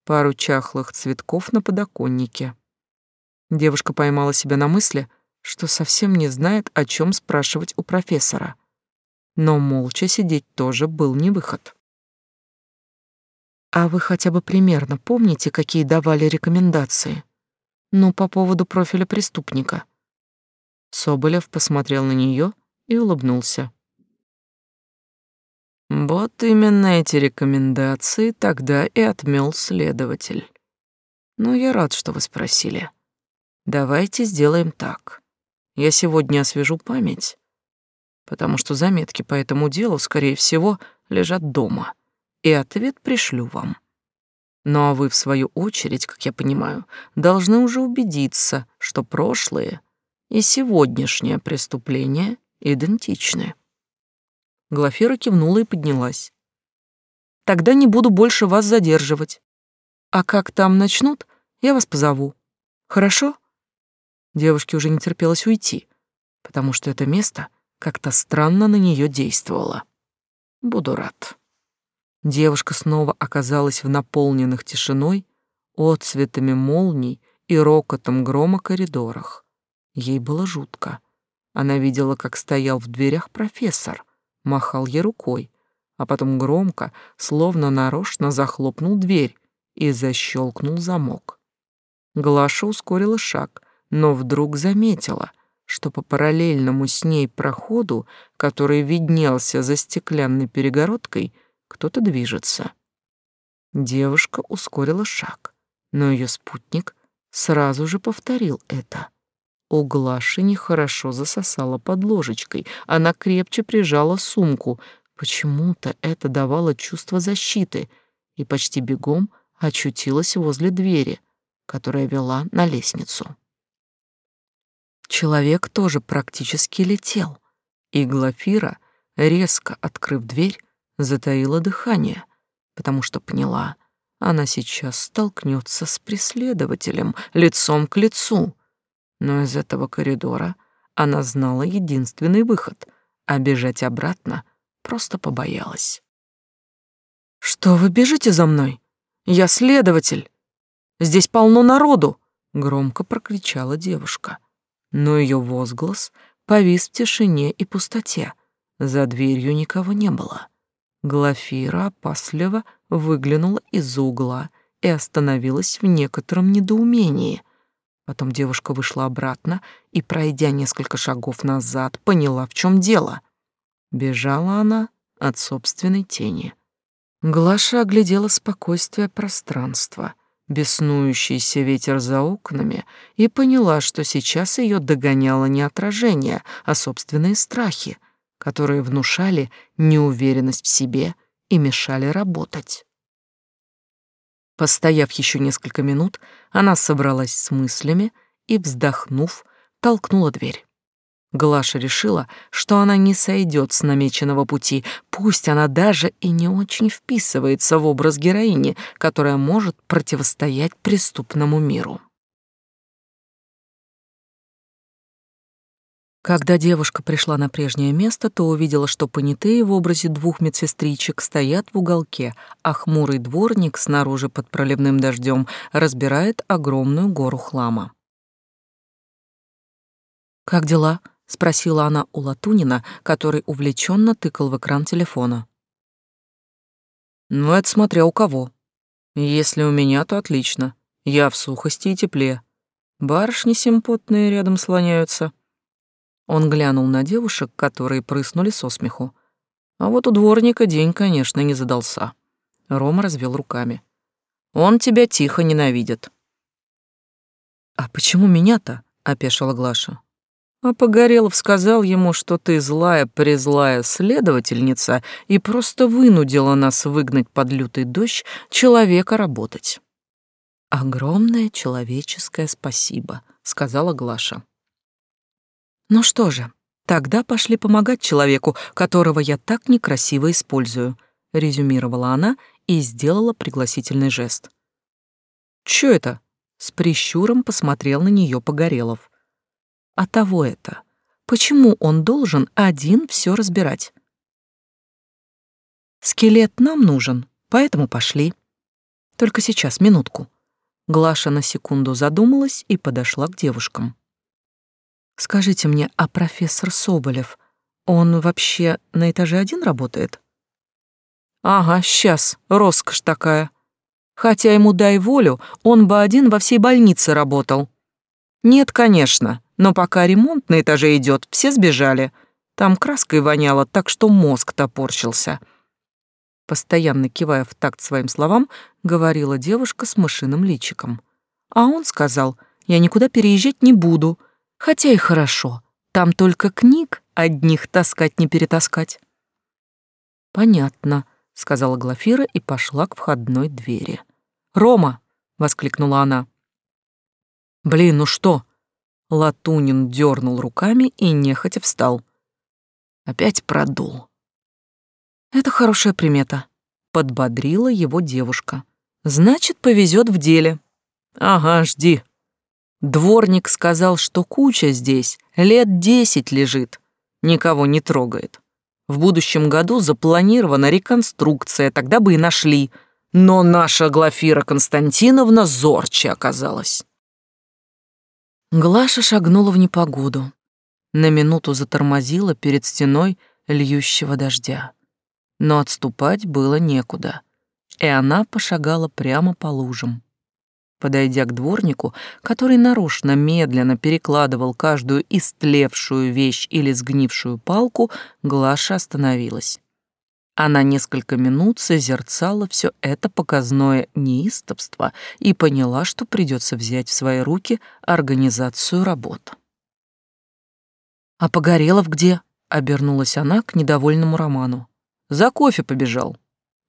Speaker 1: Пару чахлых цветков на подоконнике. Девушка поймала себя на мысли, что совсем не знает, о чем спрашивать у профессора. Но молча сидеть тоже был не выход. «А вы хотя бы примерно помните, какие давали рекомендации? Ну, по поводу профиля преступника?» Соболев посмотрел на нее и улыбнулся. Вот именно эти рекомендации тогда и отмел следователь. Но я рад, что вы спросили. Давайте сделаем так. Я сегодня освежу память, потому что заметки по этому делу, скорее всего, лежат дома, и ответ пришлю вам. Ну а вы, в свою очередь, как я понимаю, должны уже убедиться, что прошлое и сегодняшнее преступление идентичны. Глафира кивнула и поднялась. Тогда не буду больше вас задерживать. А как там начнут, я вас позову. Хорошо? Девушке уже не терпелось уйти, потому что это место как-то странно на нее действовало. Буду рад. Девушка снова оказалась в наполненных тишиной, отцветами молний и рокотом грома коридорах. Ей было жутко. Она видела, как стоял в дверях профессор, махал ей рукой, а потом громко, словно нарочно захлопнул дверь и защелкнул замок. Глаша ускорила шаг — но вдруг заметила, что по параллельному с ней проходу, который виднелся за стеклянной перегородкой, кто-то движется. Девушка ускорила шаг, но ее спутник сразу же повторил это. У Глаши нехорошо засосала под ложечкой, она крепче прижала сумку. Почему-то это давало чувство защиты и почти бегом очутилась возле двери, которая вела на лестницу. Человек тоже практически летел, и Глафира, резко открыв дверь, затаила дыхание, потому что поняла, она сейчас столкнется с преследователем лицом к лицу. Но из этого коридора она знала единственный выход, а бежать обратно просто побоялась. «Что вы бежите за мной? Я следователь. Здесь полно народу!» — громко прокричала девушка но ее возглас повис в тишине и пустоте. За дверью никого не было. Глафира опасливо выглянула из-за угла и остановилась в некотором недоумении. Потом девушка вышла обратно и, пройдя несколько шагов назад, поняла, в чем дело. Бежала она от собственной тени. Глаша оглядела спокойствие пространства — беснующийся ветер за окнами и поняла, что сейчас ее догоняло не отражение, а собственные страхи, которые внушали неуверенность в себе и мешали работать. Постояв еще несколько минут, она собралась с мыслями и, вздохнув, толкнула дверь. Глаша решила, что она не сойдет с намеченного пути, пусть она даже и не очень вписывается в образ героини, которая может противостоять преступному миру. Когда девушка пришла на прежнее место, то увидела, что понятые в образе двух медсестричек стоят в уголке, а хмурый дворник снаружи под проливным дождем разбирает огромную гору хлама. «Как дела?» Спросила она у Латунина, который увлеченно тыкал в экран телефона. Ну, это смотря у кого. Если у меня, то отлично. Я в сухости и тепле. Барышни симпотные рядом слоняются. Он глянул на девушек, которые прыснули со смеху. А вот у дворника день, конечно, не задался. Рома развел руками. Он тебя тихо ненавидит. А почему меня-то? опешила Глаша. А Погорелов сказал ему, что ты злая-призлая следовательница и просто вынудила нас выгнать под лютый дождь человека работать. «Огромное человеческое спасибо», — сказала Глаша. «Ну что же, тогда пошли помогать человеку, которого я так некрасиво использую», — резюмировала она и сделала пригласительный жест. «Чё это?» — с прищуром посмотрел на нее Погорелов а того это? Почему он должен один все разбирать? Скелет нам нужен, поэтому пошли. Только сейчас, минутку. Глаша на секунду задумалась и подошла к девушкам. Скажите мне, а профессор Соболев, он вообще на этаже один работает? Ага, сейчас, роскошь такая. Хотя ему дай волю, он бы один во всей больнице работал. Нет, конечно, но пока ремонт на этаже идет, все сбежали. Там краской воняло, так что мозг топорщился. Постоянно кивая в такт своим словам, говорила девушка с мышиным личиком. А он сказал, я никуда переезжать не буду, хотя и хорошо. Там только книг одних таскать не перетаскать. Понятно, сказала Глафира и пошла к входной двери. Рома, воскликнула она. Блин, ну что? Латунин дернул руками и нехотя встал. Опять продул. Это хорошая примета. Подбодрила его девушка. Значит, повезет в деле. Ага, жди. Дворник сказал, что куча здесь лет десять лежит, никого не трогает. В будущем году запланирована реконструкция, тогда бы и нашли. Но наша Глафира Константиновна зорче оказалась. Глаша шагнула в непогоду. На минуту затормозила перед стеной льющего дождя. Но отступать было некуда, и она пошагала прямо по лужам. Подойдя к дворнику, который нарочно медленно перекладывал каждую истлевшую вещь или сгнившую палку, Глаша остановилась. Она несколько минут созерцала все это показное неистовство и поняла, что придется взять в свои руки организацию работ. «А Погорелов где?» — обернулась она к недовольному Роману. «За кофе побежал».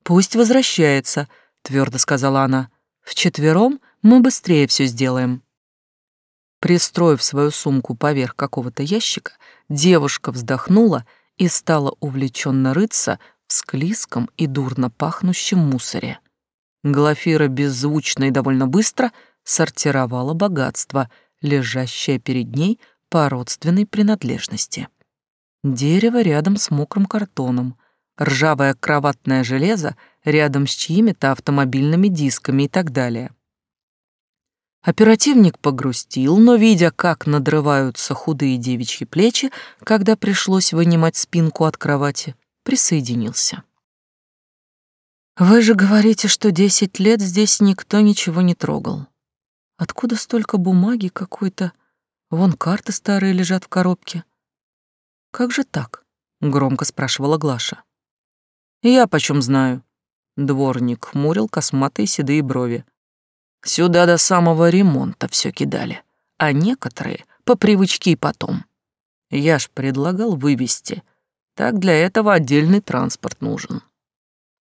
Speaker 1: «Пусть возвращается», — твердо сказала она. «Вчетвером мы быстрее все сделаем». Пристроив свою сумку поверх какого-то ящика, девушка вздохнула и стала увлеченно рыться склизком и дурно пахнущем мусоре. Глафира беззвучно и довольно быстро сортировала богатство, лежащее перед ней по родственной принадлежности. Дерево рядом с мокрым картоном, ржавое кроватное железо рядом с чьими-то автомобильными дисками и так далее. Оперативник погрустил, но, видя, как надрываются худые девичьи плечи, когда пришлось вынимать спинку от кровати, присоединился. «Вы же говорите, что десять лет здесь никто ничего не трогал. Откуда столько бумаги какой-то? Вон карты старые лежат в коробке. Как же так?» — громко спрашивала Глаша. «Я почем знаю?» Дворник хмурил косматые седые брови. «Сюда до самого ремонта все кидали, а некоторые по привычке и потом. Я ж предлагал вывести, так для этого отдельный транспорт нужен».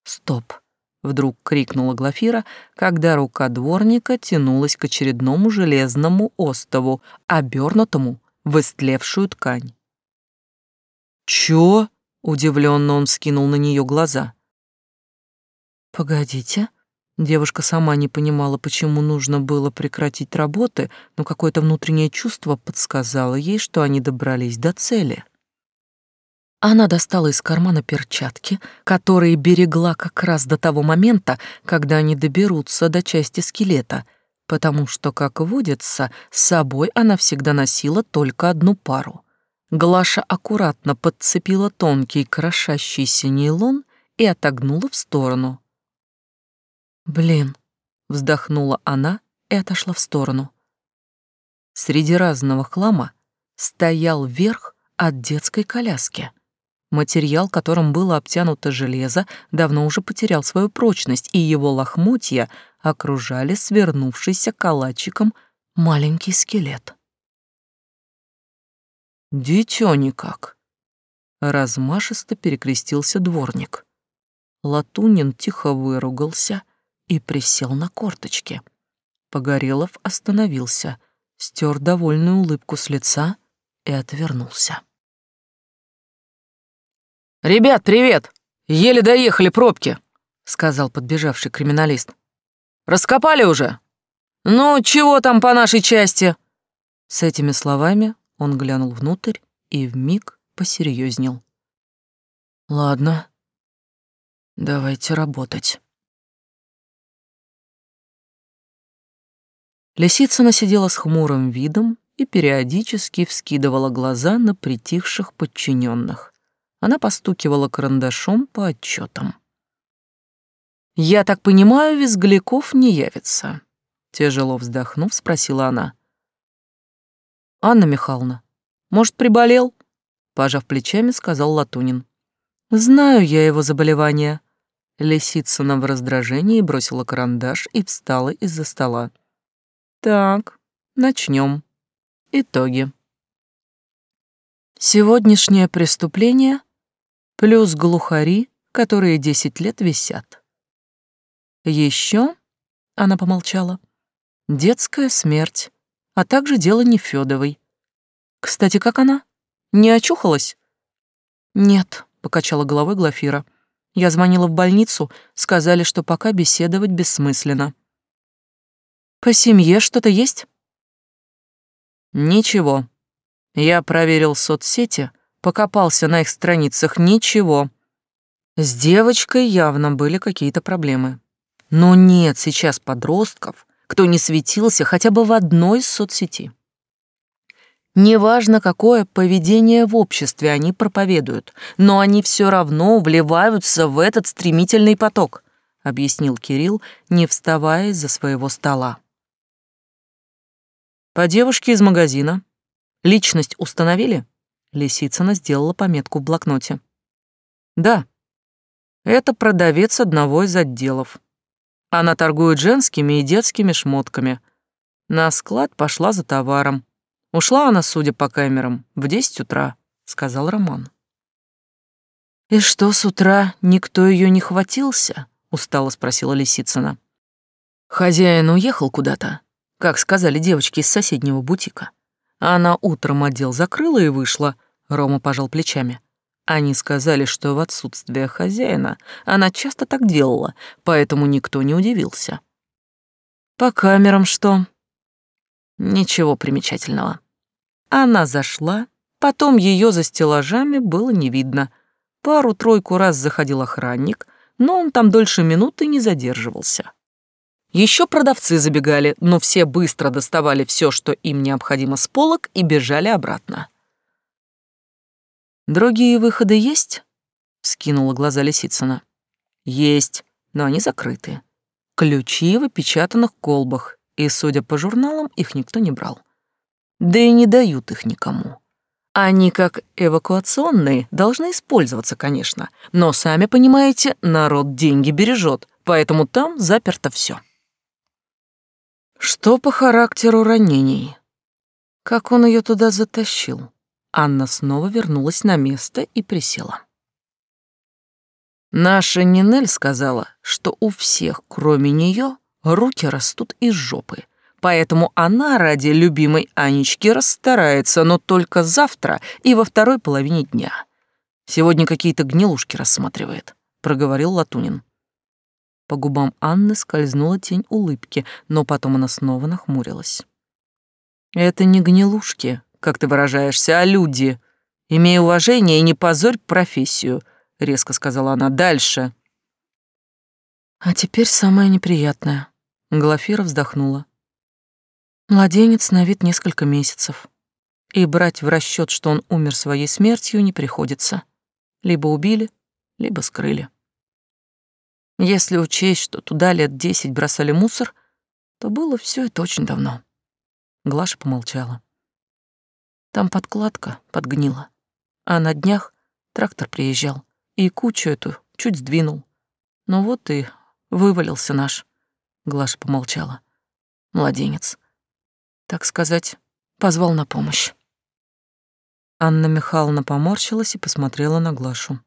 Speaker 1: «Стоп!» — вдруг крикнула Глафира, когда рука дворника тянулась к очередному железному остову, обернутому в истлевшую ткань. «Чё?» Удивленно он скинул на нее глаза. «Погодите». Девушка сама не понимала, почему нужно было прекратить работы, но какое-то внутреннее чувство подсказало ей, что они добрались до цели. Она достала из кармана перчатки, которые берегла как раз до того момента, когда они доберутся до части скелета, потому что, как водится, с собой она всегда носила только одну пару — Глаша аккуратно подцепила тонкий крошащийся нейлон и отогнула в сторону. «Блин», — вздохнула она и отошла в сторону. Среди разного хлама стоял верх от детской коляски. Материал, которым было обтянуто железо, давно уже потерял свою прочность, и его лохмотья окружали свернувшийся калачиком маленький скелет. Дитё никак. Размашисто перекрестился дворник. Латунин тихо выругался и присел на корточки. Погорелов остановился, стер довольную улыбку с лица и отвернулся. «Ребят, привет! Еле доехали пробки!» — сказал подбежавший криминалист. «Раскопали уже? Ну, чего там по нашей части?» С этими словами он глянул внутрь и вмиг посерьезнел. Ладно, давайте работать. Лисицына сидела с хмурым видом и периодически вскидывала глаза на притихших подчиненных. Она постукивала карандашом по отчетам. «Я так понимаю, Визгляков не явится?» Тяжело вздохнув, спросила она. «Анна Михайловна, может, приболел?» Пожав плечами, сказал Латунин. «Знаю я его заболевание». Лисицына в раздражении бросила карандаш и встала из-за стола. «Так, начнем. Итоги. Сегодняшнее преступление плюс глухари, которые десять лет висят. Еще, она помолчала, детская смерть а также дело Нефёдовой. Кстати, как она? Не очухалась? Нет, покачала головой Глафира. Я звонила в больницу, сказали, что пока беседовать бессмысленно. По семье что-то есть? Ничего. Я проверил соцсети, покопался на их страницах, ничего. С девочкой явно были какие-то проблемы. Но нет сейчас подростков, кто не светился хотя бы в одной соцсети. Неважно, какое поведение в обществе они проповедуют, но они все равно вливаются в этот стремительный поток, объяснил Кирилл, не вставая из-за своего стола. По девушке из магазина. Личность установили? Лисицына сделала пометку в блокноте. Да. Это продавец одного из отделов. Она торгует женскими и детскими шмотками. На склад пошла за товаром. Ушла она, судя по камерам, в десять утра, сказал Роман. И что с утра никто ее не хватился? устало спросила Лисицына. Хозяин уехал куда-то, как сказали девочки из соседнего бутика. Она утром отдел закрыла и вышла. Рома пожал плечами. Они сказали, что в отсутствие хозяина она часто так делала, поэтому никто не удивился. По камерам что? Ничего примечательного. Она зашла, потом ее за стеллажами было не видно. Пару-тройку раз заходил охранник, но он там дольше минуты не задерживался. Еще продавцы забегали, но все быстро доставали все, что им необходимо с полок, и бежали обратно. «Другие выходы есть?» — вскинула глаза Лисицына. «Есть, но они закрыты. Ключи в опечатанных колбах, и, судя по журналам, их никто не брал. Да и не дают их никому. Они, как эвакуационные, должны использоваться, конечно, но, сами понимаете, народ деньги бережет, поэтому там заперто все. Что по характеру ранений? Как он ее туда затащил? Анна снова вернулась на место и присела. Наша Нинель сказала, что у всех, кроме нее, руки растут из жопы. Поэтому она ради любимой Анечки расстарается, но только завтра и во второй половине дня. Сегодня какие-то гнилушки рассматривает, проговорил Латунин. По губам Анны скользнула тень улыбки, но потом она снова нахмурилась. Это не гнилушки, как ты выражаешься, а люди. Имей уважение и не позорь профессию, резко сказала она. Дальше. А теперь самое неприятное. Глафира вздохнула. Младенец на вид несколько месяцев. И брать в расчет, что он умер своей смертью, не приходится. Либо убили, либо скрыли. Если учесть, что туда лет десять бросали мусор, то было все это очень давно. Глаша помолчала. Там подкладка подгнила, а на днях трактор приезжал и кучу эту чуть сдвинул. Ну вот и Вывалился наш. Глаша помолчала. Младенец. Так сказать, позвал на помощь. Анна Михайловна поморщилась и посмотрела на Глашу.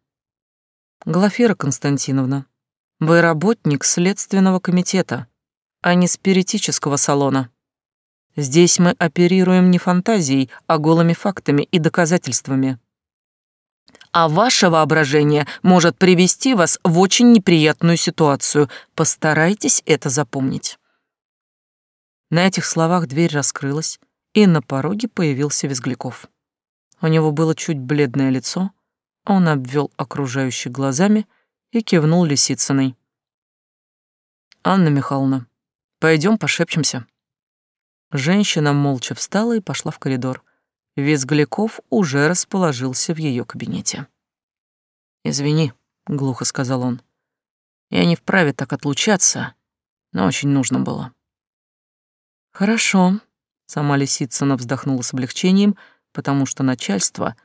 Speaker 1: «Глафира Константиновна, вы работник Следственного комитета, а не спиритического салона. Здесь мы оперируем не фантазией, а голыми фактами и доказательствами а ваше воображение может привести вас в очень неприятную ситуацию. Постарайтесь это запомнить». На этих словах дверь раскрылась, и на пороге появился Визгляков. У него было чуть бледное лицо, он обвел окружающих глазами и кивнул Лисицыной. «Анна Михайловна, пойдем пошепчемся». Женщина молча встала и пошла в коридор. Визгляков уже расположился в ее кабинете. «Извини», — глухо сказал он. «Я не вправе так отлучаться, но очень нужно было». «Хорошо», — сама Лисицына вздохнула с облегчением, потому что начальство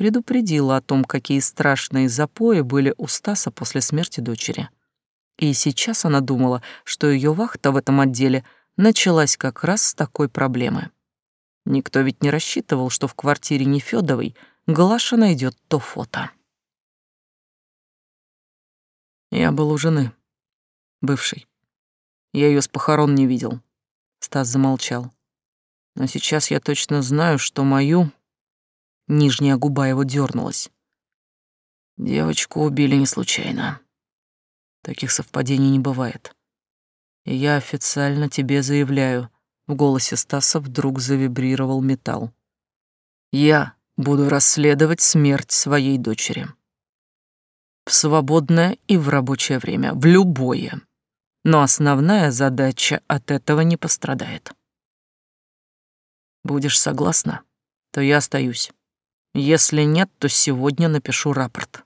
Speaker 1: предупредило о том, какие страшные запои были у Стаса после смерти дочери. И сейчас она думала, что ее вахта в этом отделе началась как раз с такой проблемы. Никто ведь не рассчитывал, что в квартире Нефёдовой Глаша найдет то фото. Я был у жены, бывшей. Я ее с похорон не видел. Стас замолчал. Но сейчас я точно знаю, что мою... Нижняя губа его дернулась. Девочку убили не случайно. Таких совпадений не бывает. И я официально тебе заявляю, в голосе Стаса вдруг завибрировал металл. «Я буду расследовать смерть своей дочери. В свободное и в рабочее время, в любое. Но основная задача от этого не пострадает. Будешь согласна, то я остаюсь. Если нет, то сегодня напишу рапорт».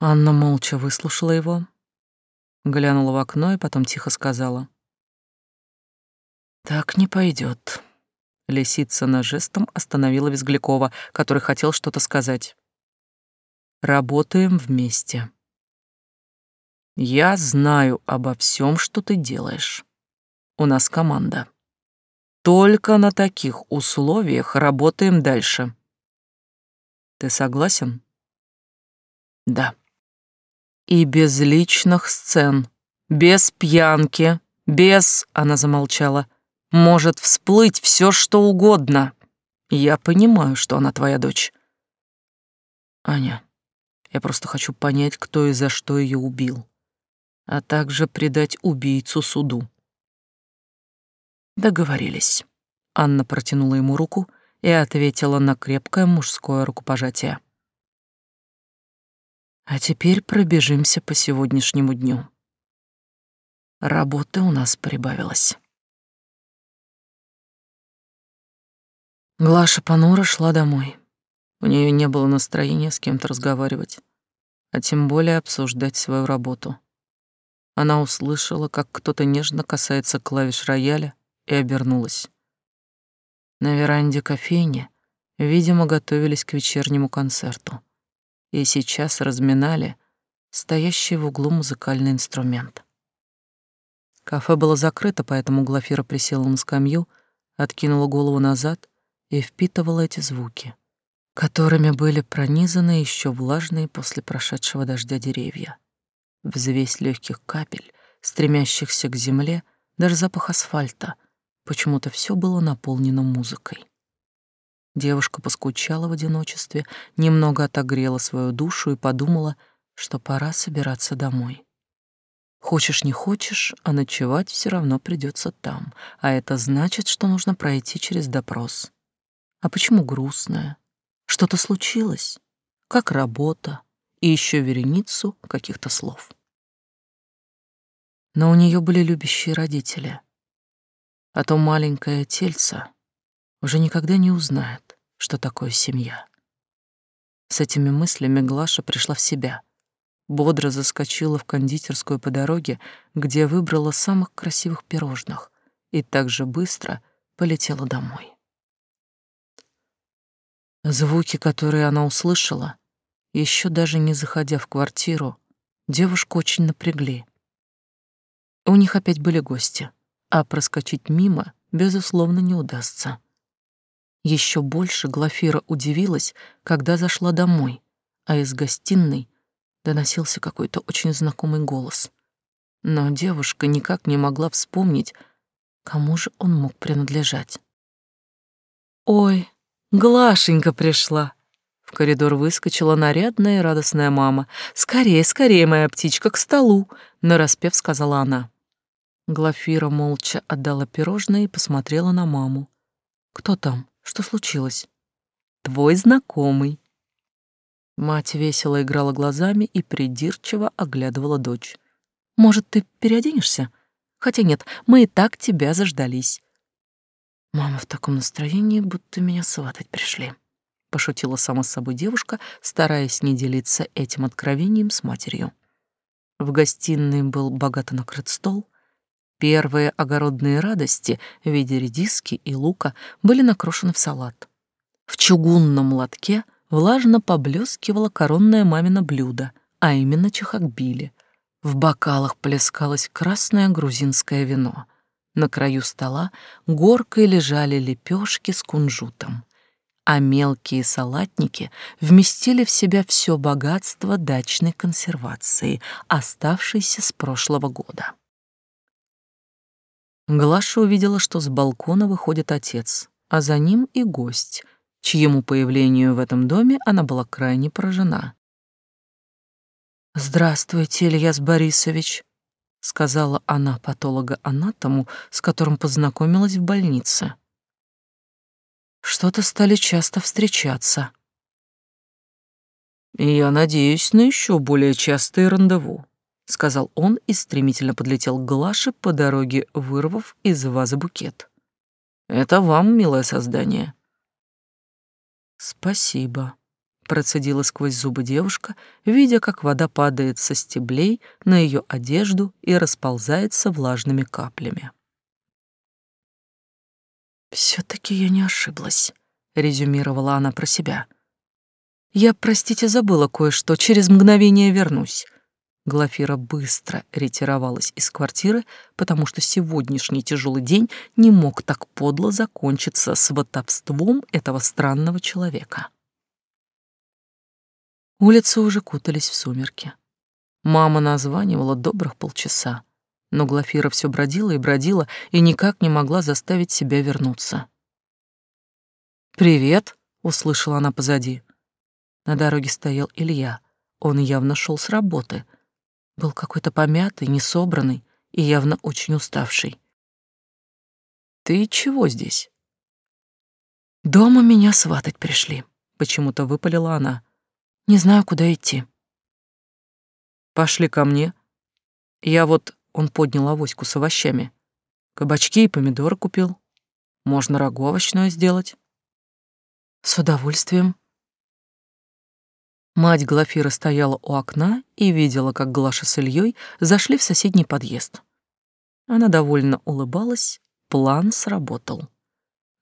Speaker 1: Анна молча выслушала его, глянула в окно и потом тихо сказала. Так не пойдет. Лисица на жестом остановила Визглякова, который хотел что-то сказать. Работаем вместе. Я знаю обо всем, что ты делаешь. У нас команда. Только на таких условиях работаем дальше. Ты согласен? Да. И без личных сцен, без пьянки, без... Она замолчала. Может всплыть все, что угодно. Я понимаю, что она твоя дочь. Аня, я просто хочу понять, кто и за что ее убил, а также предать убийцу суду. Договорились. Анна протянула ему руку и ответила на крепкое мужское рукопожатие. А теперь пробежимся по сегодняшнему дню. Работы у нас прибавилось. Глаша понуро шла домой. У нее не было настроения с кем-то разговаривать, а тем более обсуждать свою работу. Она услышала, как кто-то нежно касается клавиш рояля, и обернулась. На веранде кофейни, видимо, готовились к вечернему концерту и сейчас разминали стоящий в углу музыкальный инструмент. Кафе было закрыто, поэтому Глафира присела на скамью, откинула голову назад и впитывала эти звуки, которыми были пронизаны еще влажные после прошедшего дождя деревья. Взвесь легких капель, стремящихся к земле, даже запах асфальта, почему-то все было наполнено музыкой. Девушка поскучала в одиночестве, немного отогрела свою душу и подумала, что пора собираться домой. Хочешь не хочешь, а ночевать все равно придется там, а это значит, что нужно пройти через допрос. А почему грустная? Что-то случилось? Как работа? И еще вереницу каких-то слов. Но у нее были любящие родители. А то маленькое тельце уже никогда не узнает, что такое семья. С этими мыслями Глаша пришла в себя. Бодро заскочила в кондитерскую по дороге, где выбрала самых красивых пирожных, и так же быстро полетела домой. Звуки, которые она услышала, еще даже не заходя в квартиру, девушку очень напрягли. У них опять были гости, а проскочить мимо, безусловно, не удастся. Еще больше Глафира удивилась, когда зашла домой, а из гостиной доносился какой-то очень знакомый голос. Но девушка никак не могла вспомнить, кому же он мог принадлежать. «Ой, Глашенька пришла. В коридор выскочила нарядная и радостная мама. «Скорее, скорее, моя птичка, к столу!» — нараспев сказала она. Глафира молча отдала пирожное и посмотрела на маму. «Кто там? Что случилось?» «Твой знакомый». Мать весело играла глазами и придирчиво оглядывала дочь. «Может, ты переоденешься? Хотя нет, мы и так тебя заждались. Мама в таком настроении, будто меня сватать пришли. Пошутила сама с собой девушка, стараясь не делиться этим откровением с матерью. В гостиной был богато накрыт стол. Первые огородные радости в виде редиски и лука были накрошены в салат. В чугунном лотке влажно поблескивало коронное мамино блюдо, а именно чахакбили. В бокалах плескалось красное грузинское вино — на краю стола горкой лежали лепешки с кунжутом, а мелкие салатники вместили в себя все богатство дачной консервации, оставшейся с прошлого года. Глаша увидела, что с балкона выходит отец, а за ним и гость, чьему появлению в этом доме она была крайне поражена. «Здравствуйте, Ильяс Борисович», сказала она патолога-анатому, с которым познакомилась в больнице. Что-то стали часто встречаться. Я надеюсь на еще более частые рандеву, сказал он и стремительно подлетел к Глаше по дороге, вырвав из вазы букет. Это вам, милое создание. Спасибо, Процедила сквозь зубы девушка, видя, как вода падает со стеблей на ее одежду и расползается влажными каплями. все таки я не ошиблась», — резюмировала она про себя. «Я, простите, забыла кое-что, через мгновение вернусь». Глафира быстро ретировалась из квартиры, потому что сегодняшний тяжелый день не мог так подло закончиться сватовством этого странного человека. Улицы уже кутались в сумерки. Мама названивала добрых полчаса, но Глафира все бродила и бродила и никак не могла заставить себя вернуться. «Привет», — услышала она позади. На дороге стоял Илья. Он явно шел с работы. Был какой-то помятый, несобранный и явно очень уставший. «Ты чего здесь?» «Дома меня сватать пришли», — почему-то выпалила она. «Не знаю, куда идти». «Пошли ко мне. Я вот...» — он поднял авоську с овощами. «Кабачки и помидоры купил. Можно рагу овощное сделать». «С удовольствием», Мать Глафира стояла у окна и видела, как Глаша с Ильей зашли в соседний подъезд. Она довольно улыбалась, план сработал.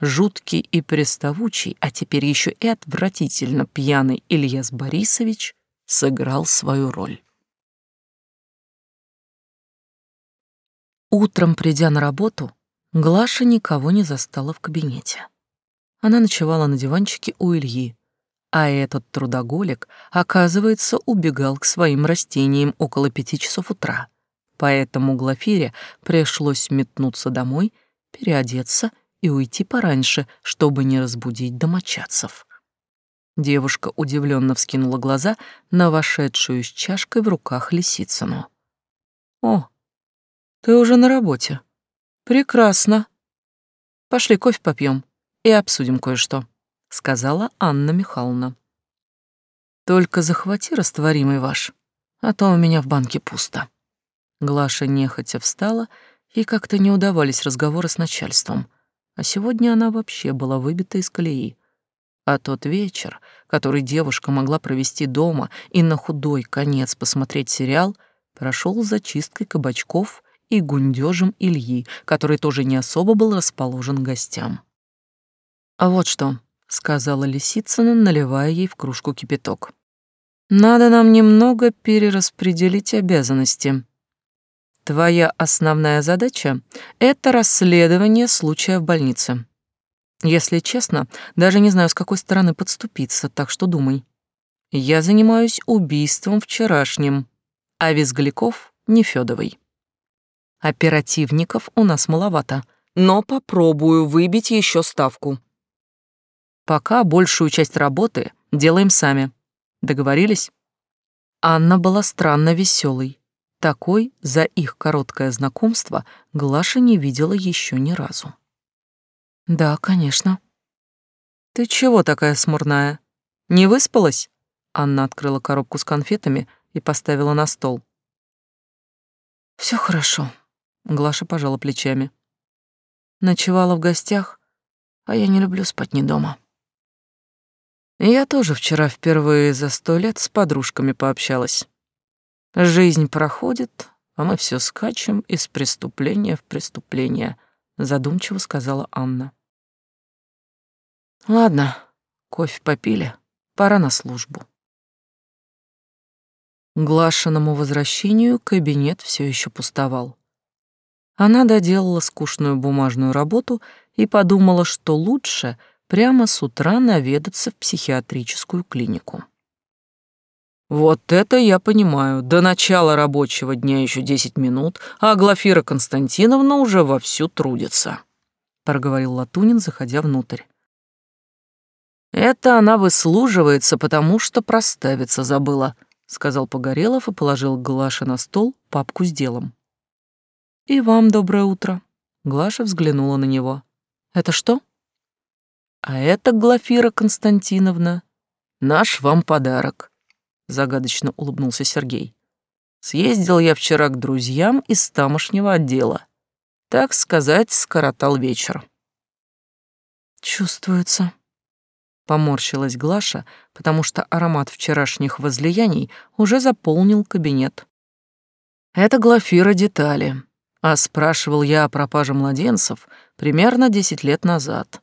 Speaker 1: Жуткий и приставучий, а теперь еще и отвратительно пьяный Ильяс Борисович сыграл свою роль. Утром, придя на работу, Глаша никого не застала в кабинете. Она ночевала на диванчике у Ильи, а этот трудоголик, оказывается, убегал к своим растениям около пяти часов утра. Поэтому Глафире пришлось метнуться домой, переодеться и уйти пораньше, чтобы не разбудить домочадцев. Девушка удивленно вскинула глаза на вошедшую с чашкой в руках Лисицыну. «О, ты уже на работе. Прекрасно. Пошли кофе попьем и обсудим кое-что» сказала Анна Михайловна. Только захвати растворимый ваш, а то у меня в банке пусто. Глаша нехотя встала, ей как-то не удавались разговоры с начальством, а сегодня она вообще была выбита из колеи. А тот вечер, который девушка могла провести дома и на худой конец посмотреть сериал, прошел зачисткой кабачков и гундёжем Ильи, который тоже не особо был расположен гостям. А вот что, сказала Лисицына, наливая ей в кружку кипяток. Надо нам немного перераспределить обязанности. Твоя основная задача — это расследование случая в больнице. Если честно, даже не знаю, с какой стороны подступиться, так что думай. Я занимаюсь убийством вчерашним, а Визгляков — Нефёдовой. Оперативников у нас маловато, но попробую выбить еще ставку. Пока большую часть работы делаем сами. Договорились? Анна была странно веселой. Такой за их короткое знакомство Глаша не видела еще ни разу. Да, конечно. Ты чего такая смурная? Не выспалась? Анна открыла коробку с конфетами и поставила на стол. Все хорошо. Глаша пожала плечами. Ночевала в гостях, а я не люблю спать не дома. Я тоже вчера впервые за сто лет с подружками пообщалась. Жизнь проходит, а мы все скачем из преступления в преступление, задумчиво сказала Анна. Ладно, кофе попили, пора на службу. Глашенному возвращению кабинет все еще пустовал. Она доделала скучную бумажную работу и подумала, что лучше — прямо с утра наведаться в психиатрическую клинику. Вот это я понимаю. До начала рабочего дня еще десять минут, а Глафира Константиновна уже вовсю трудится, проговорил Латунин, заходя внутрь. Это она выслуживается, потому что проставиться забыла, сказал Погорелов и положил Глаше на стол папку с делом. И вам доброе утро. Глаша взглянула на него. Это что? А это, Глафира Константиновна, наш вам подарок, загадочно улыбнулся Сергей. Съездил я вчера к друзьям из тамошнего отдела. Так сказать, скоротал вечер. Чувствуется. Поморщилась Глаша, потому что аромат вчерашних возлияний уже заполнил кабинет. Это Глафира детали. А спрашивал я о пропаже младенцев примерно 10 лет назад.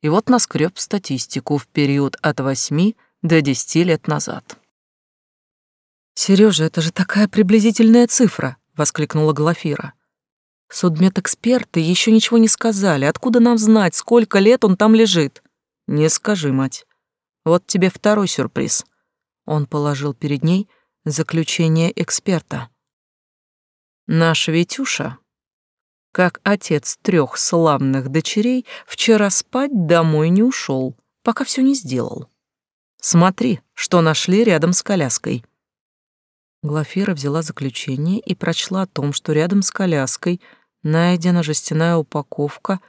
Speaker 1: И вот наскреб статистику в период от 8 до 10 лет назад. Сережа, это же такая приблизительная цифра, воскликнула Глафира. Судмедэксперты еще ничего не сказали. Откуда нам знать, сколько лет он там лежит? Не скажи, мать. Вот тебе второй сюрприз. Он положил перед ней заключение эксперта. Наш Витюша, как отец трех славных дочерей, вчера спать домой не ушел, пока все не сделал. Смотри, что нашли рядом с коляской. Глафира взяла заключение и прочла о том, что рядом с коляской найдена жестяная упаковка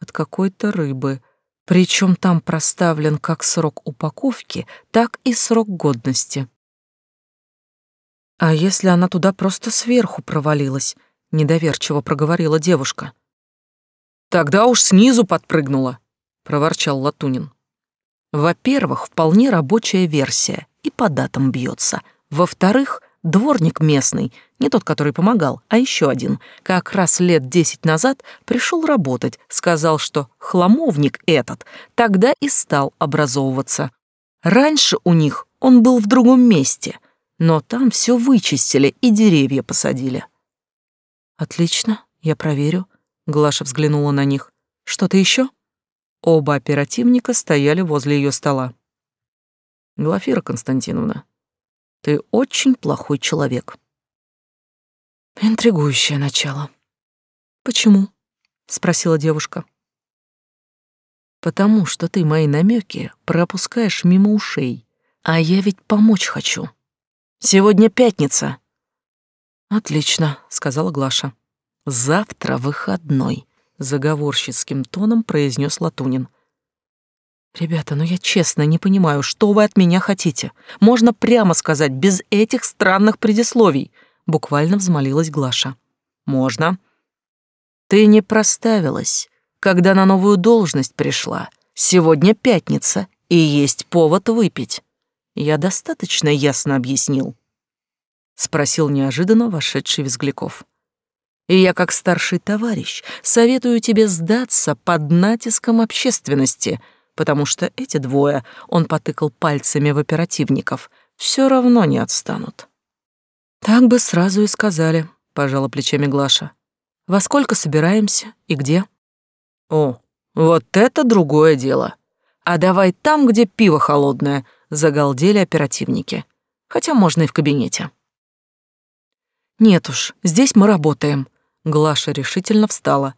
Speaker 1: от какой-то рыбы, причем там проставлен как срок упаковки, так и срок годности. «А если она туда просто сверху провалилась?» — недоверчиво проговорила девушка. «Тогда уж снизу подпрыгнула», — проворчал Латунин. «Во-первых, вполне рабочая версия и по датам бьется. Во-вторых, дворник местный, не тот, который помогал, а еще один, как раз лет десять назад пришел работать, сказал, что хламовник этот тогда и стал образовываться. Раньше у них он был в другом месте — но там все вычистили и деревья посадили. Отлично, я проверю. Глаша взглянула на них. Что-то еще? Оба оперативника стояли возле ее стола. Глафира Константиновна, ты очень плохой человек. Интригующее начало. Почему? спросила девушка. Потому что ты мои намеки пропускаешь мимо ушей, а я ведь помочь хочу. Сегодня пятница. Отлично, сказала Глаша. Завтра выходной, заговорщицким тоном произнес Латунин. Ребята, ну я честно не понимаю, что вы от меня хотите. Можно прямо сказать, без этих странных предисловий, буквально взмолилась Глаша. Можно. Ты не проставилась, когда на новую должность пришла. Сегодня пятница, и есть повод выпить. Я достаточно ясно объяснил?» Спросил неожиданно вошедший Визгляков. «И я, как старший товарищ, советую тебе сдаться под натиском общественности, потому что эти двое, — он потыкал пальцами в оперативников, — все равно не отстанут». «Так бы сразу и сказали», — пожала плечами Глаша. «Во сколько собираемся и где?» «О, вот это другое дело. А давай там, где пиво холодное», загалдели оперативники. Хотя можно и в кабинете. Нет уж, здесь мы работаем. Глаша решительно встала.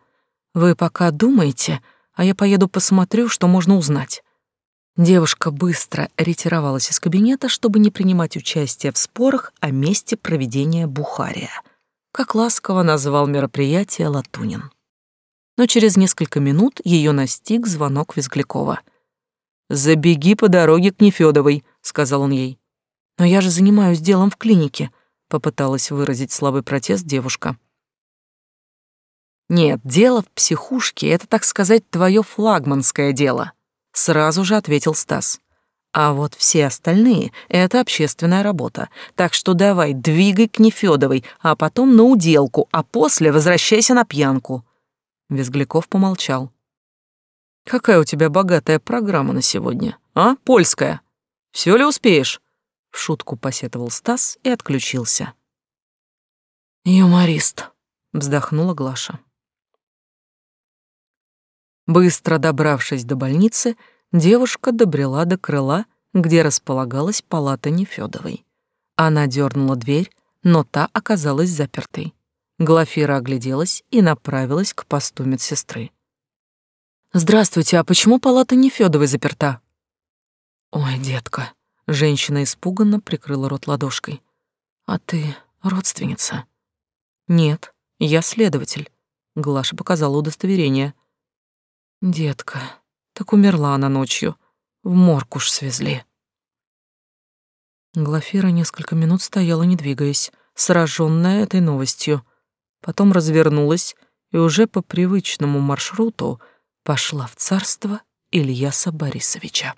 Speaker 1: Вы пока думаете, а я поеду посмотрю, что можно узнать. Девушка быстро ретировалась из кабинета, чтобы не принимать участие в спорах о месте проведения бухария, как ласково назвал мероприятие Латунин. Но через несколько минут ее настиг звонок Визглякова — «Забеги по дороге к Нефёдовой», — сказал он ей. «Но я же занимаюсь делом в клинике», — попыталась выразить слабый протест девушка. «Нет, дело в психушке — это, так сказать, твое флагманское дело», — сразу же ответил Стас. «А вот все остальные — это общественная работа, так что давай двигай к Нефёдовой, а потом на уделку, а после возвращайся на пьянку». Визгляков помолчал. Какая у тебя богатая программа на сегодня, а, польская? Все ли успеешь?» В шутку посетовал Стас и отключился. «Юморист», — вздохнула Глаша. Быстро добравшись до больницы, девушка добрела до крыла, где располагалась палата Нефёдовой. Она дернула дверь, но та оказалась запертой. Глафира огляделась и направилась к посту медсестры. «Здравствуйте, а почему палата не Фёдовой заперта?» «Ой, детка», — женщина испуганно прикрыла рот ладошкой. «А ты родственница?» «Нет, я следователь», — Глаша показала удостоверение. «Детка, так умерла она ночью. В морг уж свезли». Глафира несколько минут стояла, не двигаясь, сраженная этой новостью. Потом развернулась и уже по привычному маршруту пошла в царство Ильяса Борисовича.